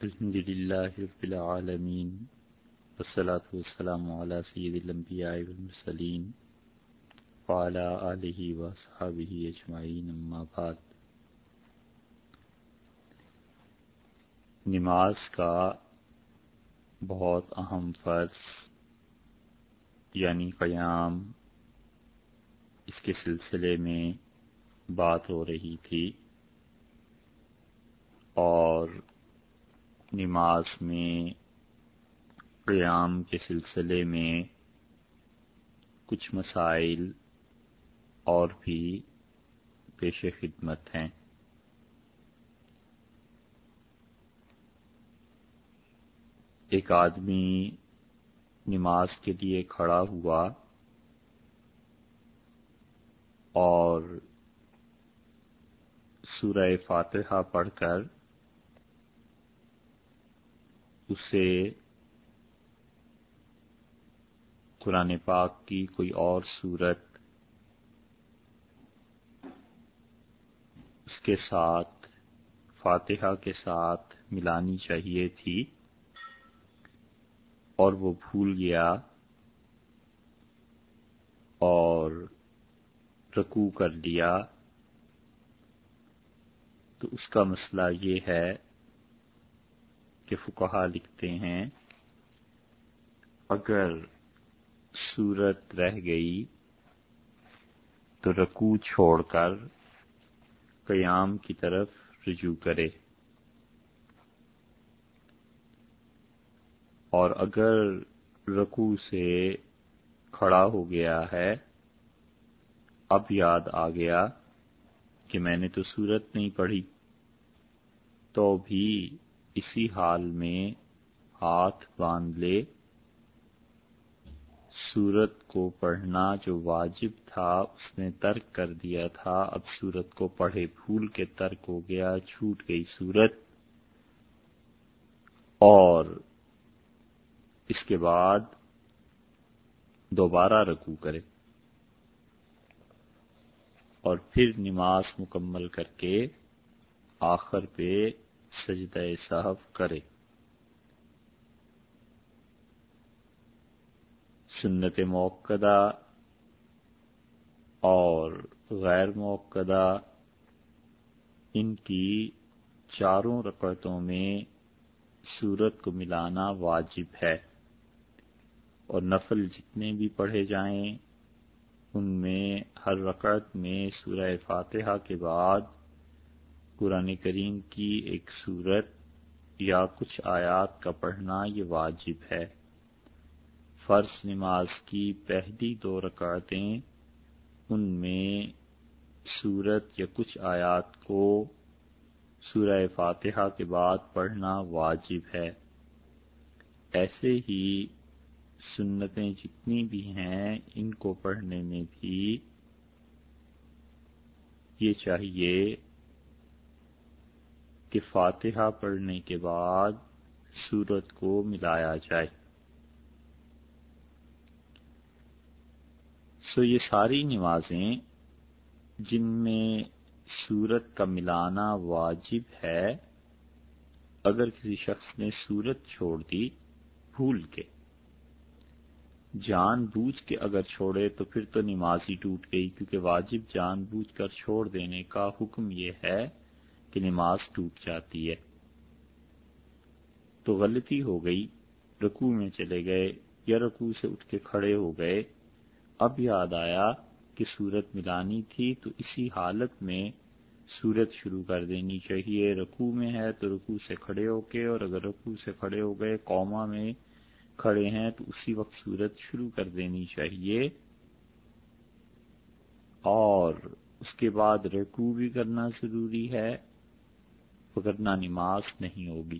الحمد للہ رب العالمین والصلاة والسلام على سید الانبیاء والمرسلین وعلى آلہ وصحابہ اجمعین اما بعد. نماز کا بہت اہم فرض یعنی قیام اس کے سلسلے میں بات ہو رہی تھی اور نماز میں، قیام کے سلسلے میں کچھ مسائل اور بھی پیش خدمت ہیں۔ ایک آدمی نماز کے لیے کھڑا ہوا اور سورہ فاتحہ پڑھ کر اسے قرآن پاک کی کوئی اور صورت اس کے ساتھ، فاتحہ کے ساتھ ملانی چاہیے تھی اور وہ بھول گیا اور رکو کر لیا۔ تو اس کا مسئلہ یہ ہے کہ فکہ لکھتے ہیں۔ اگر صورت رہ گئی تو رکو چھوڑ کر قیام کی طرف رجوع کرے۔ اور اگر رکو سے کھڑا ہو گیا ہے، اب یاد آ گیا کہ میں نے تو صورت نہیں پڑھی، تو بھی اسی حال میں ہاتھ باندھ لے، سورت کو پڑھنا جو واجب تھا، اس نے ترک کر دیا تھا۔ اب سورت کو پڑھے، پھول کے ترک ہو گیا، چھوٹ گئی سورت۔ اور اس کے بعد دوبارہ رکو کرے۔ اور پھر نماز مکمل کر کے آخر پہ سجدہ صاحب کرے۔ سنت موقع اور غیر موقع ان کی چاروں رکعتوں میں سورت کو ملانا واجب ہے۔ اور نفل جتنے بھی پڑھے جائیں، ان میں ہر رکعت میں سورہ فاتحہ کے بعد قرآن کریم کی ایک صورت یا کچھ آیات کا پڑھنا یہ واجب ہے۔ فرض نماز کی پہلی دو رکعتیں، ان میں صورت یا کچھ آیات کو سورہ فاتحہ کے بعد پڑھنا واجب ہے۔ ایسے ہی سنتیں جتنی بھی ہیں، ان کو پڑھنے میں بھی یہ چاہیے کہ فاتحہ پڑھنے کے بعد سورت کو ملایا جائے۔ سو یہ ساری نمازیں جن میں سورت کا ملانا واجب ہے، اگر کسی شخص نے سورت چھوڑ دی، بھول کے۔ جان بوجھ کے اگر چھوڑے تو پھر تو نماز ہی ٹوٹ گئی، کیونکہ واجب جان بوجھ کر چھوڑ دینے کا حکم یہ ہے کہ نماز ٹوٹ جاتی ہے۔ تو غلطی ہو گئی، رکوع میں چلے گئے یا رکوع سے اٹھ کے کھڑے ہو گئے۔ اب یاد آیا کہ سورت ملانی تھی تو اسی حالت میں سورت شروع کر دینی چاہیے۔ رکوع میں ہے تو رکوع سے کھڑے ہو کے اور اگر رکوع سے کھڑے ہو گئے قوما میں کھڑے ہیں تو اسی وقت صورت شروع کر دینی چاہیے۔ اور اس کے بعد رکوع بھی کرنا ضروری ہے۔ وگرنہ نماز نہیں ہوگی۔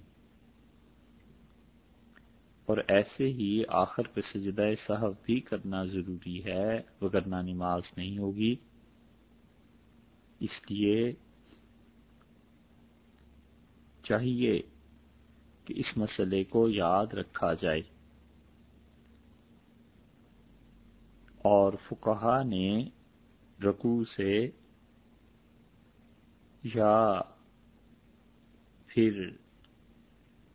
اور ایسے ہی آخر پہ سجدہ صاحب بھی کرنا ضروری ہے، وگرنہ نماز نہیں ہوگی۔ اس لیے چاہیے کہ اس مسئلے کو یاد رکھا جائے۔ اور فکہ نے رکو سے یا پھر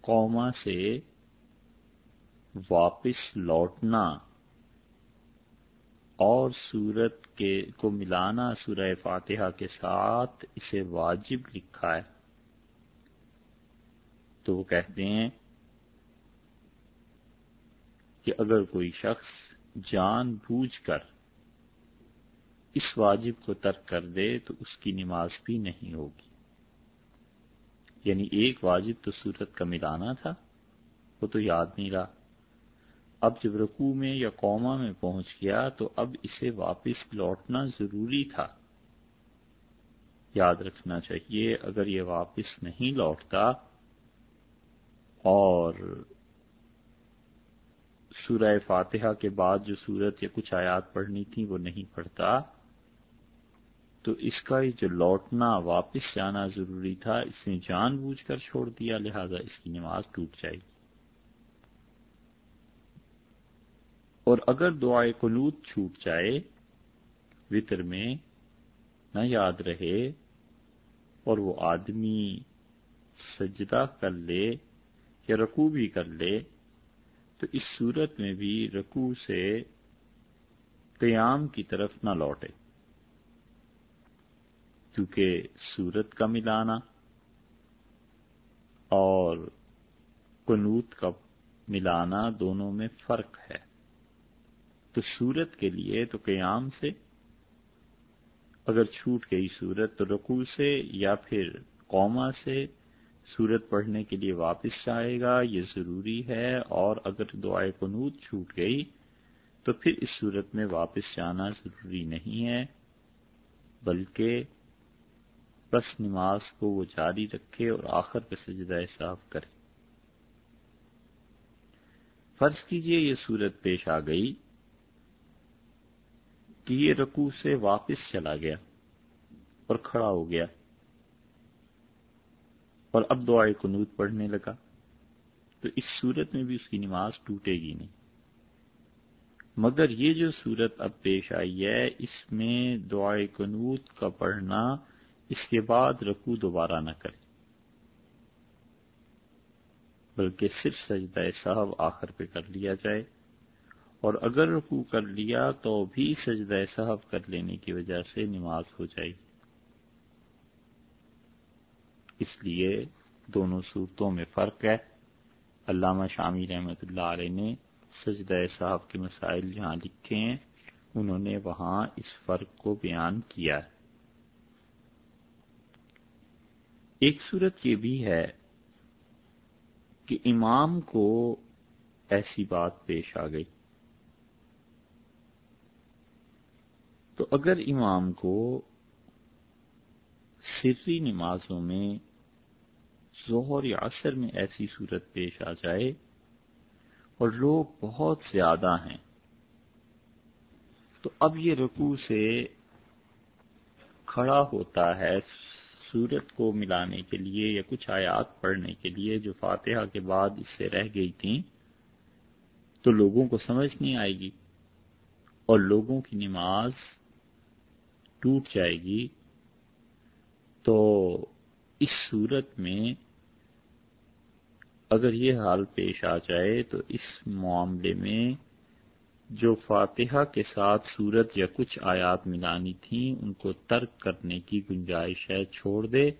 قوما سے واپس لوٹنا اور سورت کے کو ملانا سورہ فاتحہ کے ساتھ اسے واجب لکھا ہے۔ تو وہ کہتے ہیں کہ اگر کوئی شخص جان بوجھ کر اس واجب کو ترک کر دے تو اس کی نماز بھی نہیں ہوگی۔ یعنی ایک واجب تو سورت کا ملانا تھا، وہ تو یاد نہیں رہا۔ اب جب رکوع میں یا قوما میں پہنچ گیا تو اب اسے واپس لوٹنا ضروری تھا۔ یاد رکھنا چاہیے، اگر یہ واپس نہیں لوٹتا اور سورہ فاتحہ کے بعد جو سورت یا کچھ آیات پڑھنی تھی وہ نہیں پڑھتا تو اس کا جو لوٹنا واپس جانا ضروری تھا، اس نے جان بوجھ کر چھوڑ دیا، لہذا اس کی نماز ٹوٹ جائے گی۔ اور اگر دعائے قنوت چھوٹ جائے، وطر میں نہ یاد رہے اور وہ آدمی سجدہ کر لے یا رکوع بھی کر لے، تو اس صورت میں بھی رکوع سے قیام کی طرف نہ لوٹے۔ کیونکہ سورت کا ملانا اور قنوت کا ملانا دونوں میں فرق ہے۔ تو سورت کے لیے تو قیام سے، اگر چھوٹ گئی سورت تو رکوع سے یا پھر قوما سے سورت پڑھنے کے لیے واپس جائے گا، یہ ضروری ہے۔ اور اگر دعائے قنوت چھوٹ گئی تو پھر اس صورت میں واپس جانا ضروری نہیں ہے، بلکہ بس نماز کو وہ جاری رکھے اور آخر پہ سجدہ صاف کرے۔ فرض کیجیے یہ صورت پیش آ گئی کہ یہ رکوع سے واپس چلا گیا اور کھڑا ہو گیا اور اب دعائے قنوت پڑھنے لگا۔ تو اس صورت میں بھی اس کی نماز ٹوٹے گی نہیں۔ مگر یہ جو صورت اب پیش آئی ہے، اس میں دعائے قنوت کا پڑھنا اس کے بعد رکوع دوبارہ نہ کرے بلکہ صرف سجدہ صاحب آخر پہ کر لیا جائے۔ اور اگر رکوع کر لیا تو بھی سجدہ صاحب کر لینے کی وجہ سے نماز ہو جائے گی۔ اس لیے دونوں صورتوں میں فرق ہے۔ علامہ شامی رحمت اللہ علیہ نے سجدہ صاحب کے مسائل جہاں لکھے ہیں، انہوں نے وہاں اس فرق کو بیان کیا ہے۔ ایک صورت یہ بھی ہے کہ امام کو ایسی بات پیش آ گئی۔ تو اگر امام کو سری نمازوں میں ظہر یا عصر میں ایسی صورت پیش آ جائے اور لوگ بہت زیادہ ہیں، تو اب یہ رکوع سے کھڑا ہوتا ہے سورت کو ملانے کے لیے یا کچھ آیات پڑھنے کے لیے جو فاتحہ کے بعد اس سے رہ گئی تھیں، تو لوگوں کو سمجھ نہیں آئے گی اور لوگوں کی نماز ٹوٹ جائے گی۔ تو اس صورت میں اگر یہ حال پیش آ جائے تو اس معاملے میں جو فاتحہ کے ساتھ صورت یا کچھ آیات ملانی تھیں، ان کو ترک کرنے کی گنجائش ہے، چھوڑ دے،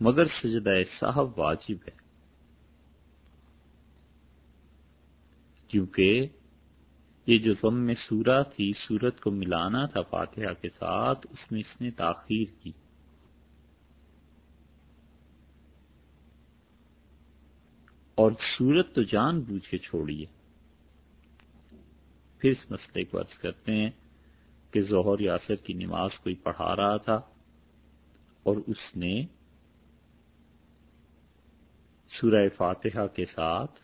مگر سجدہ صاحب واجب ہے۔ کیونکہ یہ جو ضم میں سورہ تھی، سورت کو ملانا تھا فاتحہ کے ساتھ، اس میں اس نے تاخیر کی۔ اور سورت تو جان بوجھ کے چھوڑیے پھر اس مسئلے کو عرض کرتے ہیں کہ ظہر یاسر کی نماز کوئی پڑھا رہا تھا اور اس نے سورہ فاتحہ کے ساتھ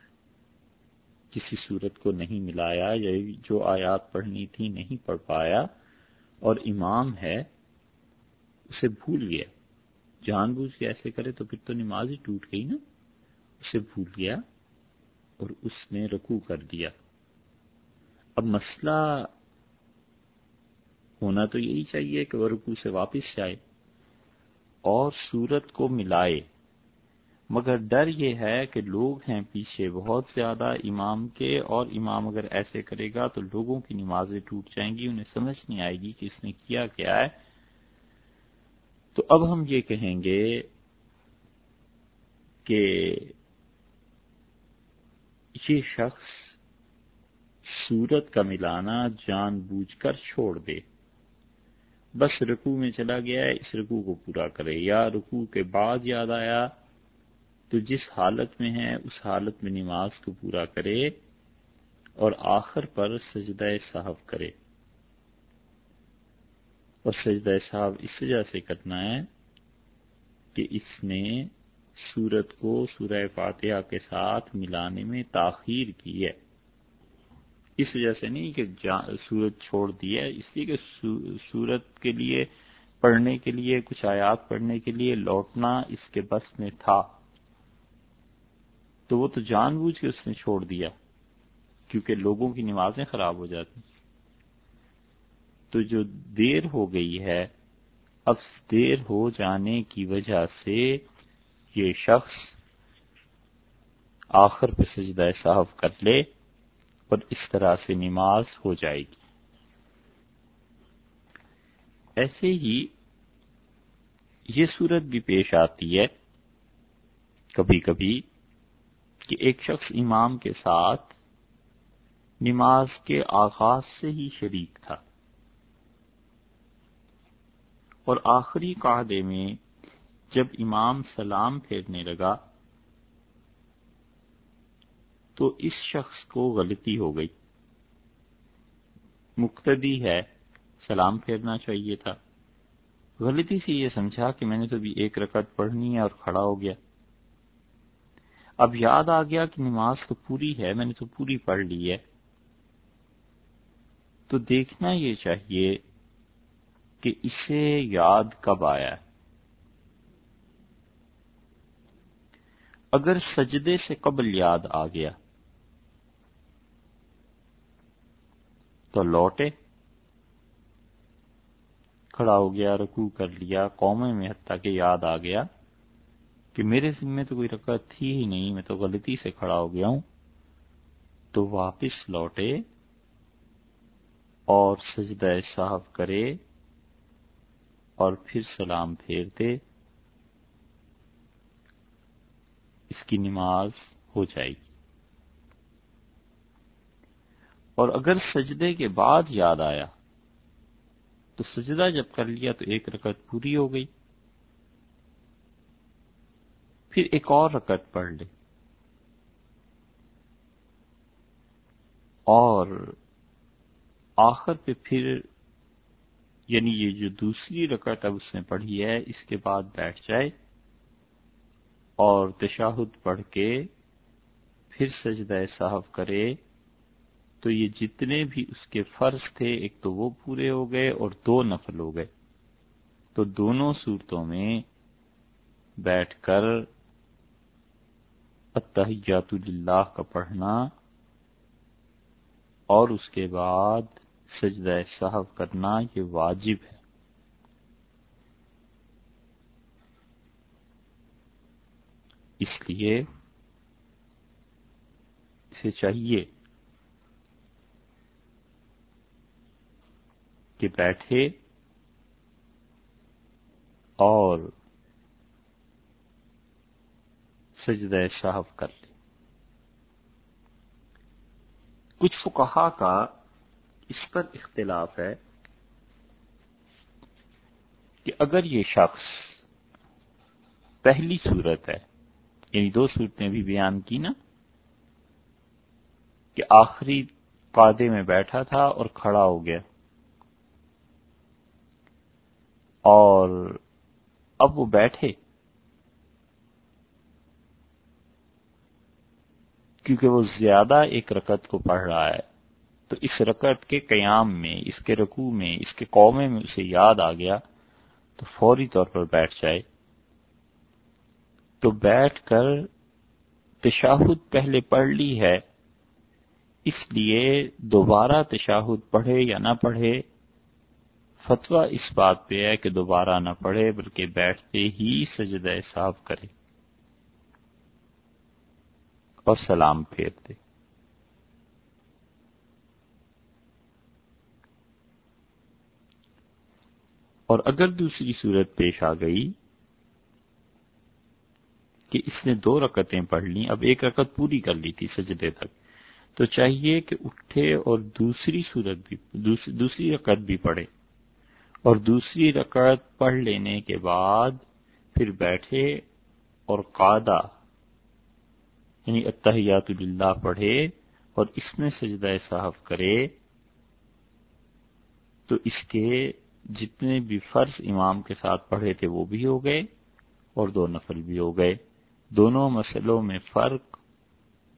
کسی صورت کو نہیں ملایا یا جو آیات پڑھنی تھی نہیں پڑھ پایا اور امام ہے، اسے بھول گیا۔ جان بوجھ کے ایسے کرے تو پھر تو نماز ہی ٹوٹ گئی نا۔ اسے بھول گیا اور اس نے رکو کر دیا۔ اب مسئلہ ہونا تو یہی چاہیے کہ وہ رکو سے واپس جائے اور سورت کو ملائے۔ مگر ڈر یہ ہے کہ لوگ ہیں پیچھے بہت زیادہ امام کے اور امام اگر ایسے کرے گا تو لوگوں کی نمازیں ٹوٹ جائیں گی، انہیں سمجھ نہیں آئے گی کہ اس نے کیا کیا ہے۔ تو اب ہم یہ کہیں گے کہ یہ شخص سورت کا ملانا جان بوجھ کر چھوڑ دے۔ بس رکوع میں چلا گیا ہے، اس رکوع کو پورا کرے۔ یا رکوع کے بعد یاد آیا، تو جس حالت میں ہے، اس حالت میں نماز کو پورا کرے اور آخر پر سجدہ صاحب کرے۔ اور سجدہ صاحب اس وجہ سے کرنا ہے کہ اس نے سورت کو سورہ فاتحہ کے ساتھ ملانے میں تاخیر کی ہے۔ اس وجہ سے نہیں کہ سورت چھوڑ دی ہے، اس لیے کہ سورت کے لیے پڑھنے کے لیے، کچھ آیات پڑھنے کے لیے لوٹنا اس کے بس میں تھا۔ تو وہ تو جان بوجھ کے اس نے چھوڑ دیا، کیونکہ لوگوں کی نمازیں خراب ہو جاتی۔ تو جو دیر ہو گئی ہے، اب دیر ہو جانے کی وجہ سے یہ شخص آخر پہ سجدہ صاحب کر لے۔ اور اس طرح سے نماز ہو جائے گی۔ ایسے ہی یہ صورت بھی پیش آتی ہے کبھی کبھی کہ ایک شخص امام کے ساتھ نماز کے آغاز سے ہی شریک تھا۔ اور آخری قاعدے میں جب امام سلام پھیرنے لگا تو اس شخص کو غلطی ہو گئی۔ مقتدی ہے، سلام پھیرنا چاہیے تھا۔ غلطی سے یہ سمجھا کہ میں نے تو بھی ایک رکعت پڑھنی ہے اور کھڑا ہو گیا۔ اب یاد آ گیا کہ نماز تو پوری ہے، میں نے تو پوری پڑھ لی ہے۔ تو دیکھنا یہ چاہیے کہ اسے یاد کب آیا۔ اگر سجدے سے قبل یاد آ گیا تو لوٹے۔ کھڑا ہو گیا، رکوع کر لیا۔ قومے میں حتیٰ کہ یاد آ گیا کہ میرے ذمے تو کوئی رکعت تھی ہی نہیں، میں تو غلطی سے کھڑا ہو گیا ہوں۔ تو واپس لوٹے اور سجدہ صاحب کرے اور پھر سلام پھیر دے اس کی نماز ہو جائے گی۔ اور اگر سجدے کے بعد یاد آیا، تو سجدہ جب کر لیا تو ایک رکعت پوری ہو گئی۔ پھر ایک اور رکعت پڑھ لے۔ اور آخر پہ پھر یعنی یہ جو دوسری رکعت اب اس نے پڑھی ہے، اس کے بعد بیٹھ جائے اور تشاہد پڑھ کے پھر سجدہ صاحب کرے۔ تو یہ جتنے بھی اس کے فرض تھے، ایک تو وہ پورے ہو گئے اور دو نفل ہو گئے۔ تو دونوں صورتوں میں بیٹھ کر اتحیات اللہ کا پڑھنا اور اس کے بعد سجدہ صاحب کرنا یہ واجب ہے۔ اس لیے اسے چاہیے کہ بیٹھے اور سجدہ صاحب کر لے کچھ فقہا کا اس پر اختلاف ہے کہ اگر یہ شخص پہلی صورت ہے یعنی دو صورتیں بھی بیان کی نا، کہ آخری قادے میں بیٹھا تھا اور کھڑا ہو گیا۔ اور اب وہ بیٹھے کیونکہ وہ زیادہ ایک رکت کو پڑھ رہا ہے، تو اس رکت کے قیام میں، اس کے رکوع میں، اس کے قومے میں اسے یاد آ گیا، تو فوری طور پر بیٹھ جائے۔ تو بیٹھ کر تشاہد پہلے پڑھ لی ہے، اس لیے دوبارہ تشاہد پڑھے یا نہ پڑھے فتویٰ اس بات پہ ہے کہ دوبارہ نہ پڑھے بلکہ بیٹھتے ہی سجدہ صاحب کرے۔ اور سلام پھیر دے۔ اور اگر دوسری صورت پیش آ گئی کہ اس نے دو رکتیں پڑھ لی اب ایک رکت پوری کر لی تھی سجدے تک، تو چاہیے کہ اٹھے اور دوسری صورت بھی، دوسری رکعت بھی پڑھے۔ اور دوسری رکعت پڑھ لینے کے بعد پھر بیٹھے اور قادہ یعنی اتحیات اللہ پڑھے اور اس میں سجدہ صاحب کرے، تو اس کے جتنے بھی فرض امام کے ساتھ پڑھے تھے وہ بھی ہو گئے اور دو نفل بھی ہو گئے۔ دونوں مسئلوں میں فرق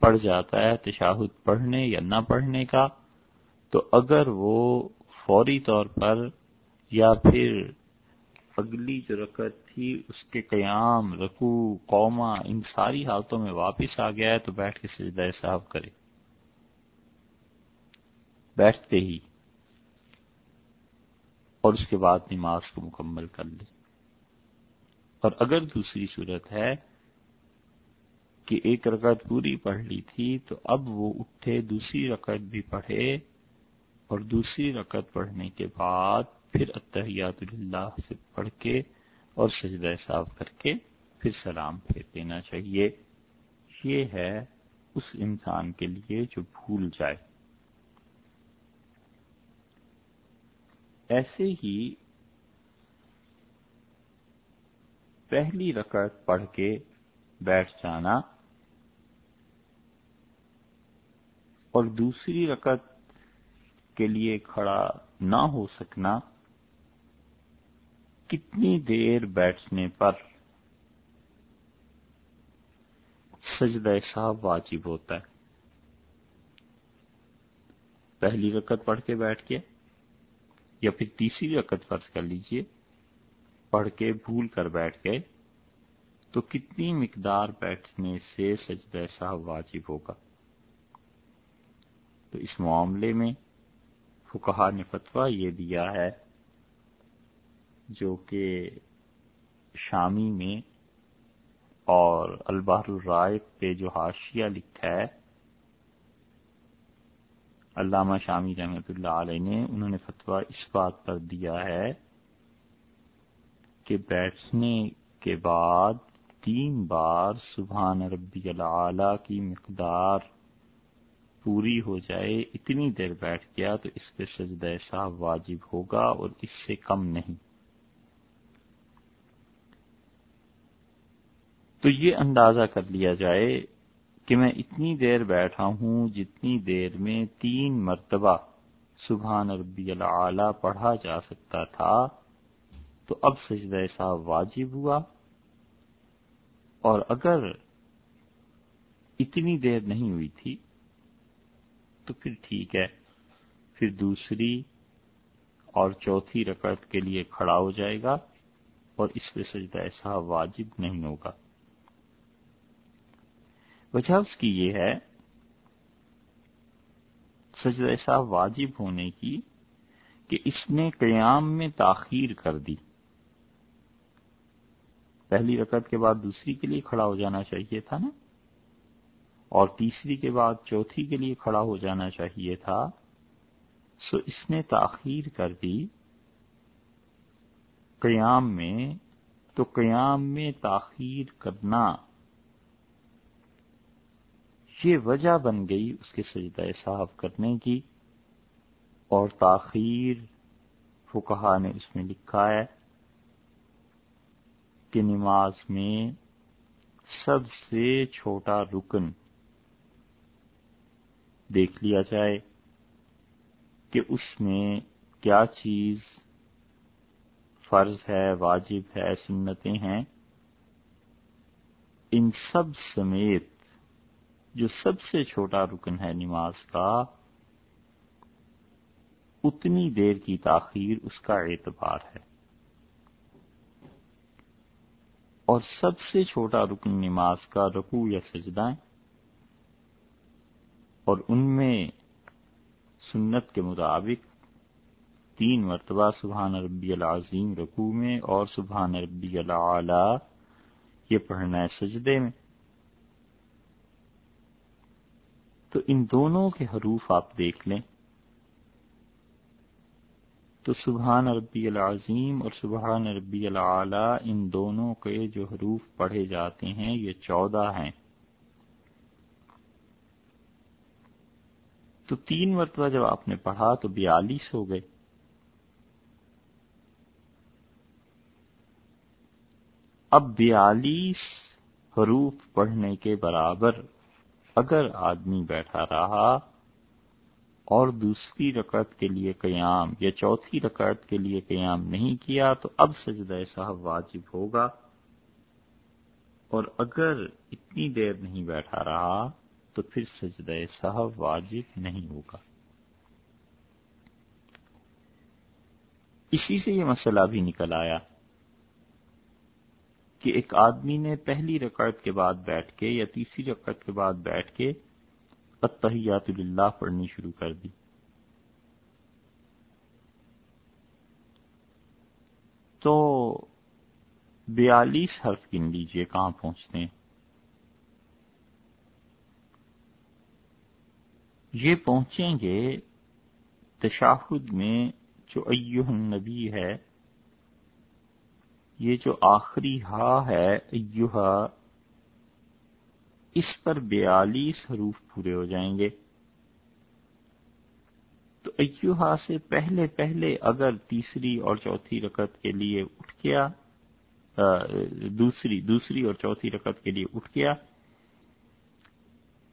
پڑ جاتا ہے تشاہد پڑھنے یا نہ پڑھنے کا۔ تو اگر وہ فوری طور پر یا پھر اگلی جو رکعت تھی، اس کے قیام رکو قوما ان ساری حالتوں میں واپس آ گیا ہے تو بیٹھ کے سجدہ صاحب کرے۔ بیٹھتے ہی اور اس کے بعد نماز کو مکمل کر لے۔ اور اگر دوسری صورت ہے کہ ایک رکعت پوری پڑھ لی تھی تو اب وہ اٹھے، دوسری رکعت بھی پڑھے اور دوسری رکعت پڑھنے کے بعد پھر اتحیات اللہ سے پڑھ کے اور سجدہ صاف کر کے پھر سلام پھیر دینا چاہیے۔ یہ ہے اس انسان کے لیے جو بھول جائے۔ ایسے ہی پہلی رکعت پڑھ کے بیٹھ جانا اور دوسری رکعت کے لیے کھڑا نہ ہو سکنا کتنی دیر بیٹھنے پر سجدہ صاحب واجب ہوتا ہے؟ پہلی رکعت پڑھ کے بیٹھ کے یا پھر تیسری رکعت فرض کر لیجیے، پڑھ کے بھول کر بیٹھ گئے، تو کتنی مقدار بیٹھنے سے سجدہ صاحب واجب ہوگا؟ تو اس معاملے میں فکہ نے فتویٰ یہ دیا ہے جو کہ شامی میں اور البحر الرائق پہ جو حاشیہ لکھا ہے، علامہ شامی رحمت اللہ علیہ نے، انہوں نے فتویٰ اس بات پر دیا ہے کہ بیٹھنے کے بعد تین بار سبحان ربی العلی کی مقدار پوری ہو جائے، اتنی دیر بیٹھ گیا تو اس پہ سجدہ صاحب واجب ہوگا اور اس سے کم نہیں۔ تو یہ اندازہ کر لیا جائے کہ میں اتنی دیر بیٹھا ہوں جتنی دیر میں تین مرتبہ سبحان ربی العلی پڑھا جا سکتا تھا، تو اب سجدہ صاحب واجب ہوا۔ اور اگر اتنی دیر نہیں ہوئی تھی، تو پھر ٹھیک ہے، پھر دوسری اور چوتھی رکعت کے لیے کھڑا ہو جائے گا اور اس پہ سجدہ ایسا واجب نہیں ہوگا۔ وجہ اس کی یہ ہے، سجدہ ایسا واجب ہونے کی کہ اس نے قیام میں تاخیر کر دی۔ پہلی رکعت کے بعد دوسری کے لیے کھڑا ہو جانا چاہیے تھا نا؟ اور تیسری کے بعد چوتھی کے لیے کھڑا ہو جانا چاہیے تھا، سو اس نے تاخیر کر دی۔ قیام میں، تو قیام میں تاخیر کرنا یہ وجہ بن گئی اس کے سجدہ صاحب کرنے کی اور تاخیر فکہ نے اس میں لکھا ہے کہ نماز میں سب سے چھوٹا رکن دیکھ لیا جائے کہ اس میں کیا چیز فرض ہے، واجب ہے، سنتیں ہیں۔ ان سب سمیت جو سب سے چھوٹا رکن ہے نماز کا، اتنی دیر کی تاخیر اس کا اعتبار ہے۔ اور سب سے چھوٹا رکن نماز کا رکوع یا سجدہ اور ان میں سنت کے مطابق تین مرتبہ سبحان ربی العظیم رکوع میں اور سبحان ربی العلی یہ پڑھنا ہے سجدے میں۔ تو ان دونوں کے حروف آپ دیکھ لیں۔ تو سبحان ربی العظیم اور سبحان ربی العلی ان دونوں کے جو حروف پڑھے جاتے ہیں، یہ چودہ ہیں۔ تو تین مرتبہ جب آپ نے پڑھا تو بیالیس ہو گئے۔ اب بیالیس حروف پڑھنے کے برابر اگر آدمی بیٹھا رہا اور دوسری رکعت کے لیے قیام یا چوتھی رکعت کے لیے قیام نہیں کیا تو اب سجدہ صاحب واجب ہوگا۔ اور اگر اتنی دیر نہیں بیٹھا رہا تو پھر سجدہ صاحب واجب نہیں ہوگا۔ اسی سے یہ مسئلہ بھی نکل آیا۔ کہ ایک آدمی نے پہلی رکعت کے بعد بیٹھ کے یا تیسری رکعت کے بعد بیٹھ کے اتحیات اللہ پڑھنی شروع کر دی۔ تو بیالیس حرف گن لیجیے، کہاں پہنچتے ہیں؟ یہ پہنچیں گے تشاہد میں جو ایوہ النبی ہے یہ جو آخری ہا ہے ایوہا اس پر بیالیس حروف پورے ہو جائیں گے۔ تو ایوہا سے پہلے پہلے اگر تیسری اور چوتھی رکعت کے لیے اٹھ گیا دوسری دوسری اور چوتھی رکعت کے لیے اٹھ گیا،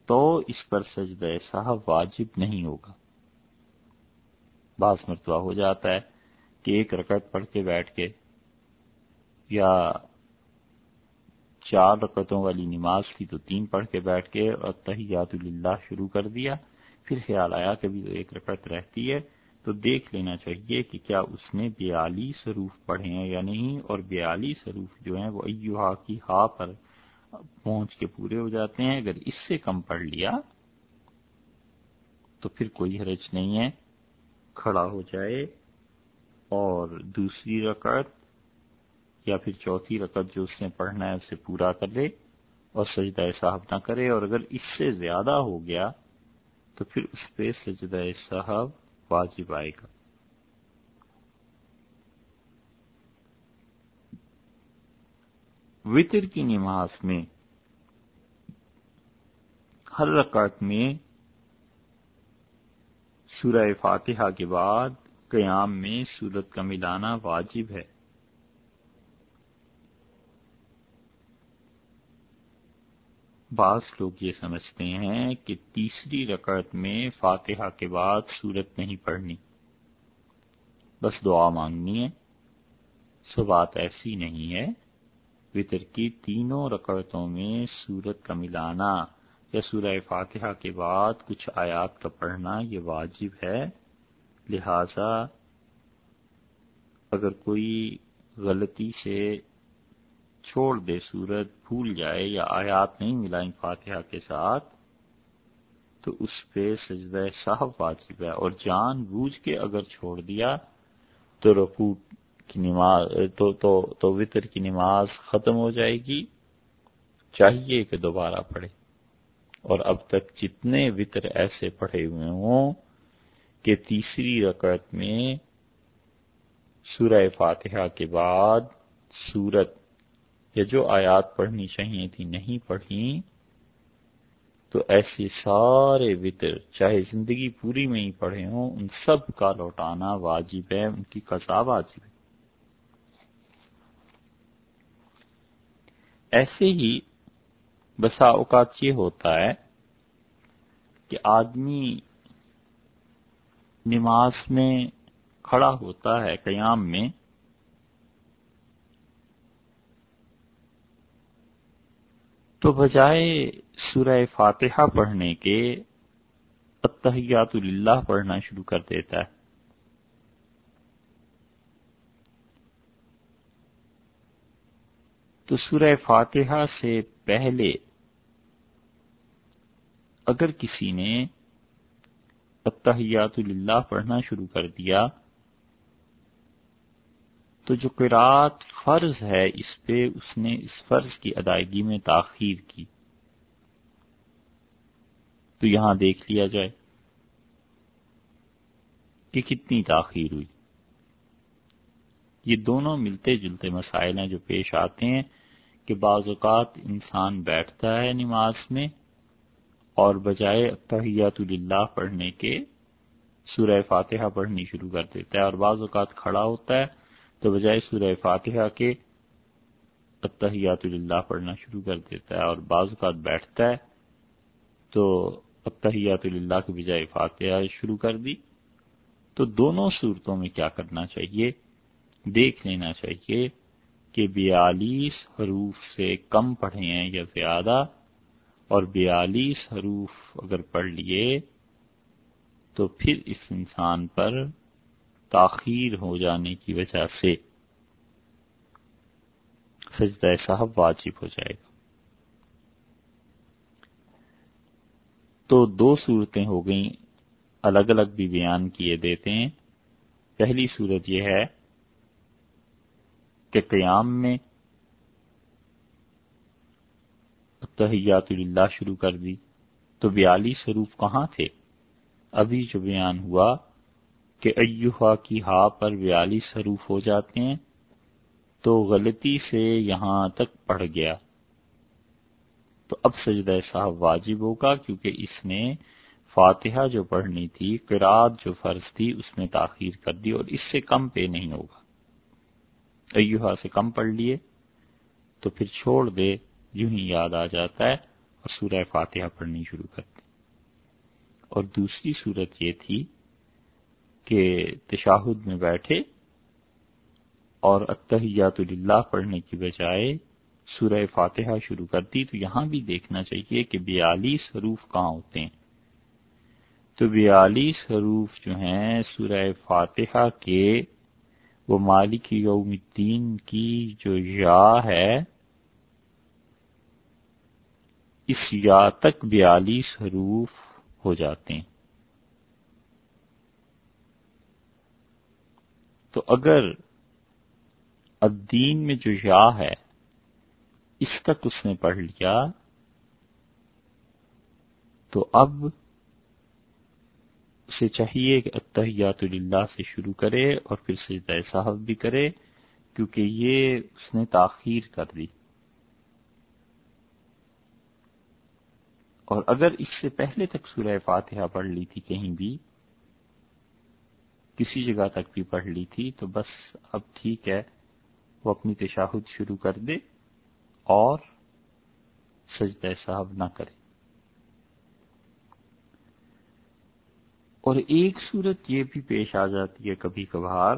تو اس پر سجدہ صاحب واجب نہیں ہوگا۔ بعض مرتبہ ہو جاتا ہے کہ ایک رکعت پڑھ کے بیٹھ کے یا چار رکعتوں والی نماز تھی تو تین پڑھ کے بیٹھ کے اور تحیات اللہ شروع کر دیا۔ پھر خیال آیا کہ بھی ایک رکعت رہتی ہے، تو دیکھ لینا چاہیے کہ کیا اس نے بیالیس حروف پڑھے ہیں یا نہیں؟ اور بیالیس حروف جو ہیں وہ ایوہا کی ہا پر پہنچ کے پورے ہو جاتے ہیں۔ اگر اس سے کم پڑھ لیا تو پھر کوئی حرج نہیں ہے، کھڑا ہو جائے اور دوسری رکعت یا پھر چوتھی رکعت جو اس نے پڑھنا ہے اسے پورا کر لے اور سجدہ صاحب نہ کرے اور اگر اس سے زیادہ ہو گیا تو پھر اس پہ سجدہ صاحب واجب آئے گا۔ وطر کی نماز میں ہر رکعت میں سورہ فاتحہ کے بعد قیام میں سورت کا ملانا واجب ہے۔ بعض لوگ یہ سمجھتے ہیں کہ تیسری رکعت میں فاتحہ کے بعد سورت نہیں پڑھنی۔ بس دعا مانگنی ہے۔ سو بات ایسی نہیں ہے۔ وطر کی تینوں رکعتوں میں سورت کا ملانا یا سورہ فاتحہ کے بعد کچھ آیات کا پڑھنا یہ واجب ہے۔ لہذا اگر کوئی غلطی سے چھوڑ دے سورت بھول جائے یا آیات نہیں ملائیں فاتحہ کے ساتھ، تو اس پہ سجدہ صاحب واجب ہے۔ اور جان بوجھ کے اگر چھوڑ دیا، تو رقو کی نماز، تو تو تو وطر کی نماز ختم ہو جائے گی۔ چاہیے کہ دوبارہ پڑھے۔ اور اب تک جتنے وطر ایسے پڑھے ہوئے ہوں کہ تیسری رکعت میں سورہ فاتحہ کے بعد سورت یا جو آیات پڑھنی چاہیے تھی، نہیں پڑھی تو ایسے سارے وطر، چاہے زندگی پوری میں ہی پڑھے ہوں، ان سب کا لوٹانا واجب ہے، ان کی قضا واجب ہے۔ ایسے ہی بسا اوقات یہ ہوتا ہے کہ آدمی نماز میں کھڑا ہوتا ہے، قیام میں تو بجائے سورہ فاتحہ پڑھنے کے اتحیات اللہ پڑھنا شروع کر دیتا ہے۔ تو سورہ فاتحہ سے پہلے اگر کسی نے اتحیات اللہ پڑھنا شروع کر دیا تو جو قرآت فرض ہے، اس پہ اس نے اس فرض کی ادائیگی میں تاخیر کی۔ تو یہاں دیکھ لیا جائے کہ کتنی تاخیر ہوئی۔ یہ دونوں ملتے جلتے مسائل ہیں جو پیش آتے ہیں کہ بعض اوقات انسان بیٹھتا ہے نماز میں اور بجائے تحیات اللہ پڑھنے کے سورہ فاتحہ پڑھنی شروع کر دیتا ہے اور بعض اوقات کھڑا ہوتا ہے تو بجائے سورہ فاتحہ کے اتحیات اللہ پڑھنا شروع کر دیتا ہے اور بعض اوقات بیٹھتا ہے، تو اتحیات اللہ کے بجائے فاتحہ شروع کر دی۔ تو دونوں صورتوں میں کیا کرنا چاہیے؟ دیکھ لینا چاہیے کہ بیالیس حروف سے کم پڑھے ہیں یا زیادہ، اور بیالیس حروف اگر پڑھ لیے تو پھر اس انسان پر تاخیر ہو جانے کی وجہ سے سجدہ صاحب واجب ہو جائے گا۔ تو دو صورتیں ہو گئیں، الگ الگ بھی بیان کیے دیتے ہیں۔ پہلی صورت یہ ہے کہ قیام میں تحیات اللہ شروع کر دی۔ تو بیالیس حروف کہاں تھے؟ ابھی جو بیان ہوا کہ ایوہا کی ہا پر بیالیس حروف ہو جاتے ہیں، تو غلطی سے یہاں تک پڑھ گیا۔ تو اب سجدہ صاحب واجب ہوگا کیونکہ اس نے فاتحہ جو پڑھنی تھی قرآد جو فرض تھی، اس میں تاخیر کر دی اور اس سے کم پہ نہیں ہوگا۔ ایوہا سے کم پڑھ لیے، تو پھر چھوڑ دے، یوں ہی یاد آ جاتا ہے اور سورہ فاتحہ پڑھنی شروع کر دے اور دوسری صورت یہ تھی کہ تشاہد میں بیٹھے اور اتحیات اللہ پڑھنے کی بجائے سورہ فاتحہ شروع کر دی تو یہاں بھی دیکھنا چاہیے کہ بیالیس حروف کہاں ہوتے ہیں؟ تو بیالیس حروف جو ہیں سورہ فاتحہ کے، وہ مالک یوم الدین کی جو یا ہے، اس یا تک بیالیس حروف ہو جاتے ہیں۔ تو اگر الدین میں جو یا ہے، اس تک اس نے پڑھ لیا، تو اب اسے چاہیے کہ اتحیات اللہ سے شروع کرے اور پھر سجدہ صاحب بھی کرے، کیونکہ یہ اس نے تاخیر کر دی۔ اور اگر اس سے پہلے تک سورہ فاتحہ پڑھ لی تھی کہیں بھی کسی جگہ تک بھی پڑھ لی تھی تو بس اب ٹھیک ہے، وہ اپنی تشاہد شروع کر دے اور سجدہ صاحب نہ کرے۔ اور ایک صورت یہ بھی پیش آ جاتی ہے کبھی کبھار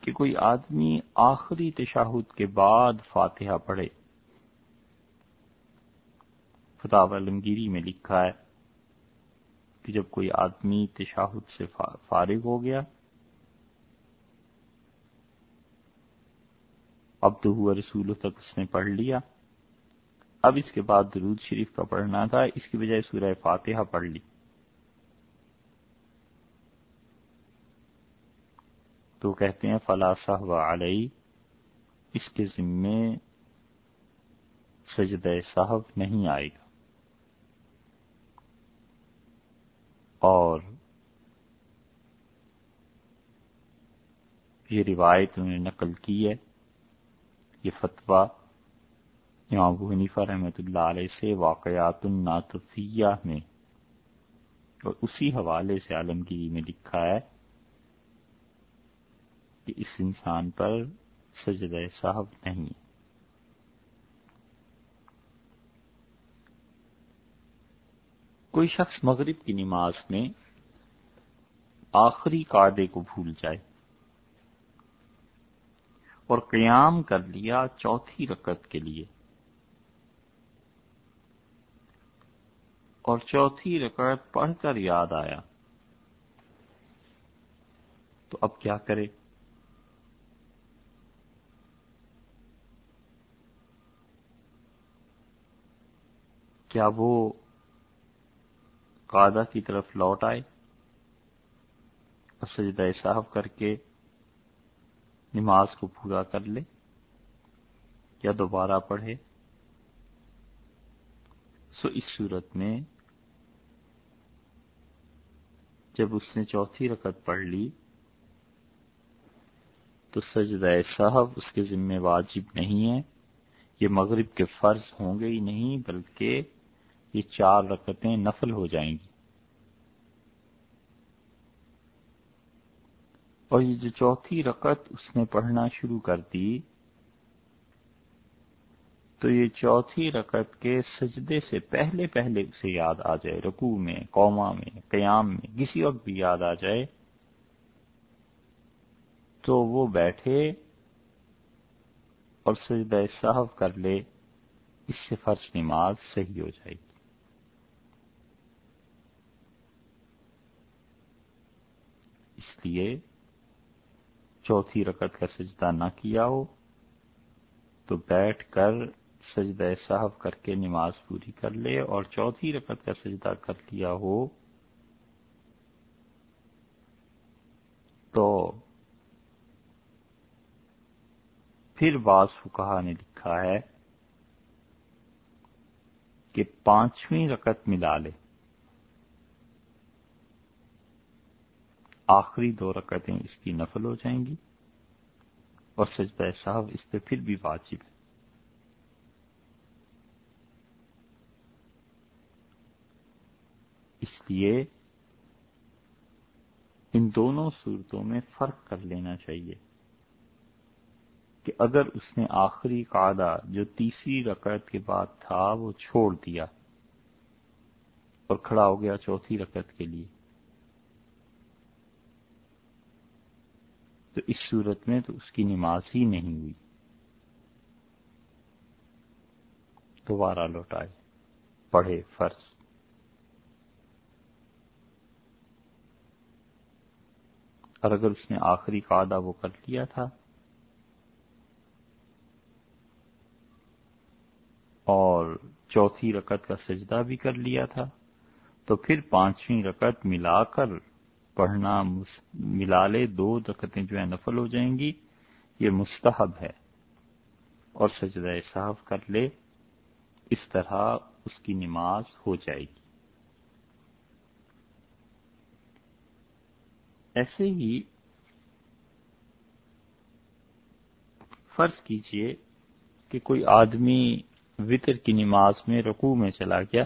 کہ کوئی آدمی آخری تشاہد کے بعد فاتحہ پڑھے۔ فتح علمگیری میں لکھا ہے کہ جب کوئی آدمی تشاہد سے فارغ ہو گیا، اب تو ہوا رسولوں تک اس نے پڑھ لیا۔ اب اس کے بعد درود شریف کا پڑھنا تھا، اس کی بجائے سورہ فاتحہ پڑھ لی۔ تو کہتے ہیں فلاسہ و علیہ اس کے ذمے سجد صاحب نہیں آئے گا۔ اور یہ روایت انہوں نے نقل کی ہے، یہ فتویٰ امام ابو حنیفہ رحمۃ اللہ علیہ سے واقعات الناطفیہ میں، اور اسی حوالے سے عالمگیری میں لکھا ہے کہ اس انسان پر سجدہ صاحب نہیں کوئی شخص مغرب کی نماز میں آخری قاعدے کو بھول جائے اور قیام کر لیا چوتھی رکعت کے لیے اور چوتھی رکعت پڑھ کر یاد آیا، تو اب کیا کرے؟ کیا وہ قادہ کی طرف لوٹ آئے، اور سجدہ صاحب کر کے نماز کو پورا کر لے، یا دوبارہ پڑھے۔ سو اس صورت میں جب اس نے چوتھی رکعت پڑھ لی، تو سجدہ صاحب اس کے ذمہ واجب نہیں ہے۔ یہ مغرب کے فرض ہوں گے ہی نہیں، بلکہ یہ چار رکعتیں نفل ہو جائیں گی۔ اور یہ جو چوتھی رکعت اس نے پڑھنا شروع کر دی، تو یہ چوتھی رکعت کے سجدے سے پہلے پہلے اسے یاد آ جائے، رکوع میں قوما میں، قیام میں، کسی وقت بھی یاد آ جائے، تو وہ بیٹھے اور سجدہ صاحب کر لے، اس سے فرض نماز صحیح ہو جائے گی اس لیے چوتھی رکعت کا سجدہ نہ کیا ہو، تو بیٹھ کر سجدہ صاحب کر کے نماز پوری کر لے اور چوتھی رکعت کا سجدہ کر لیا ہو، تو پھر بعض فکہ نے لکھا ہے کہ پانچویں رکعت ملا لے۔ آخری دو رکعتیں اس کی نفل ہو جائیں گی اور سجدہ صاحب اس پہ پھر بھی واجب ہے۔ اس لیے ان دونوں صورتوں میں فرق کر لینا چاہیے کہ اگر اس نے آخری قعدہ جو تیسری رکعت کے بعد تھا وہ چھوڑ دیا اور کھڑا ہو گیا چوتھی رکعت کے لیے۔ تو اس صورت میں تو اس کی نماز ہی نہیں ہوئی۔ دوبارہ لوٹائے پڑھے فرض۔ اور اگر اس نے آخری قعدہ وہ کر لیا تھا، اور چوتھی رکعت کا سجدہ بھی کر لیا تھا، تو پھر پانچویں رکعت ملا کر پڑھنا ملا لے دو رکعتیں جو ہیں نفل ہو جائیں گی، یہ مستحب ہے۔ اور سجدہ صاحب کر لے، اس طرح اس کی نماز ہو جائے گی۔ ایسے ہی فرض کیجیے کہ کوئی آدمی وطر کی نماز میں رکوع میں چلا گیا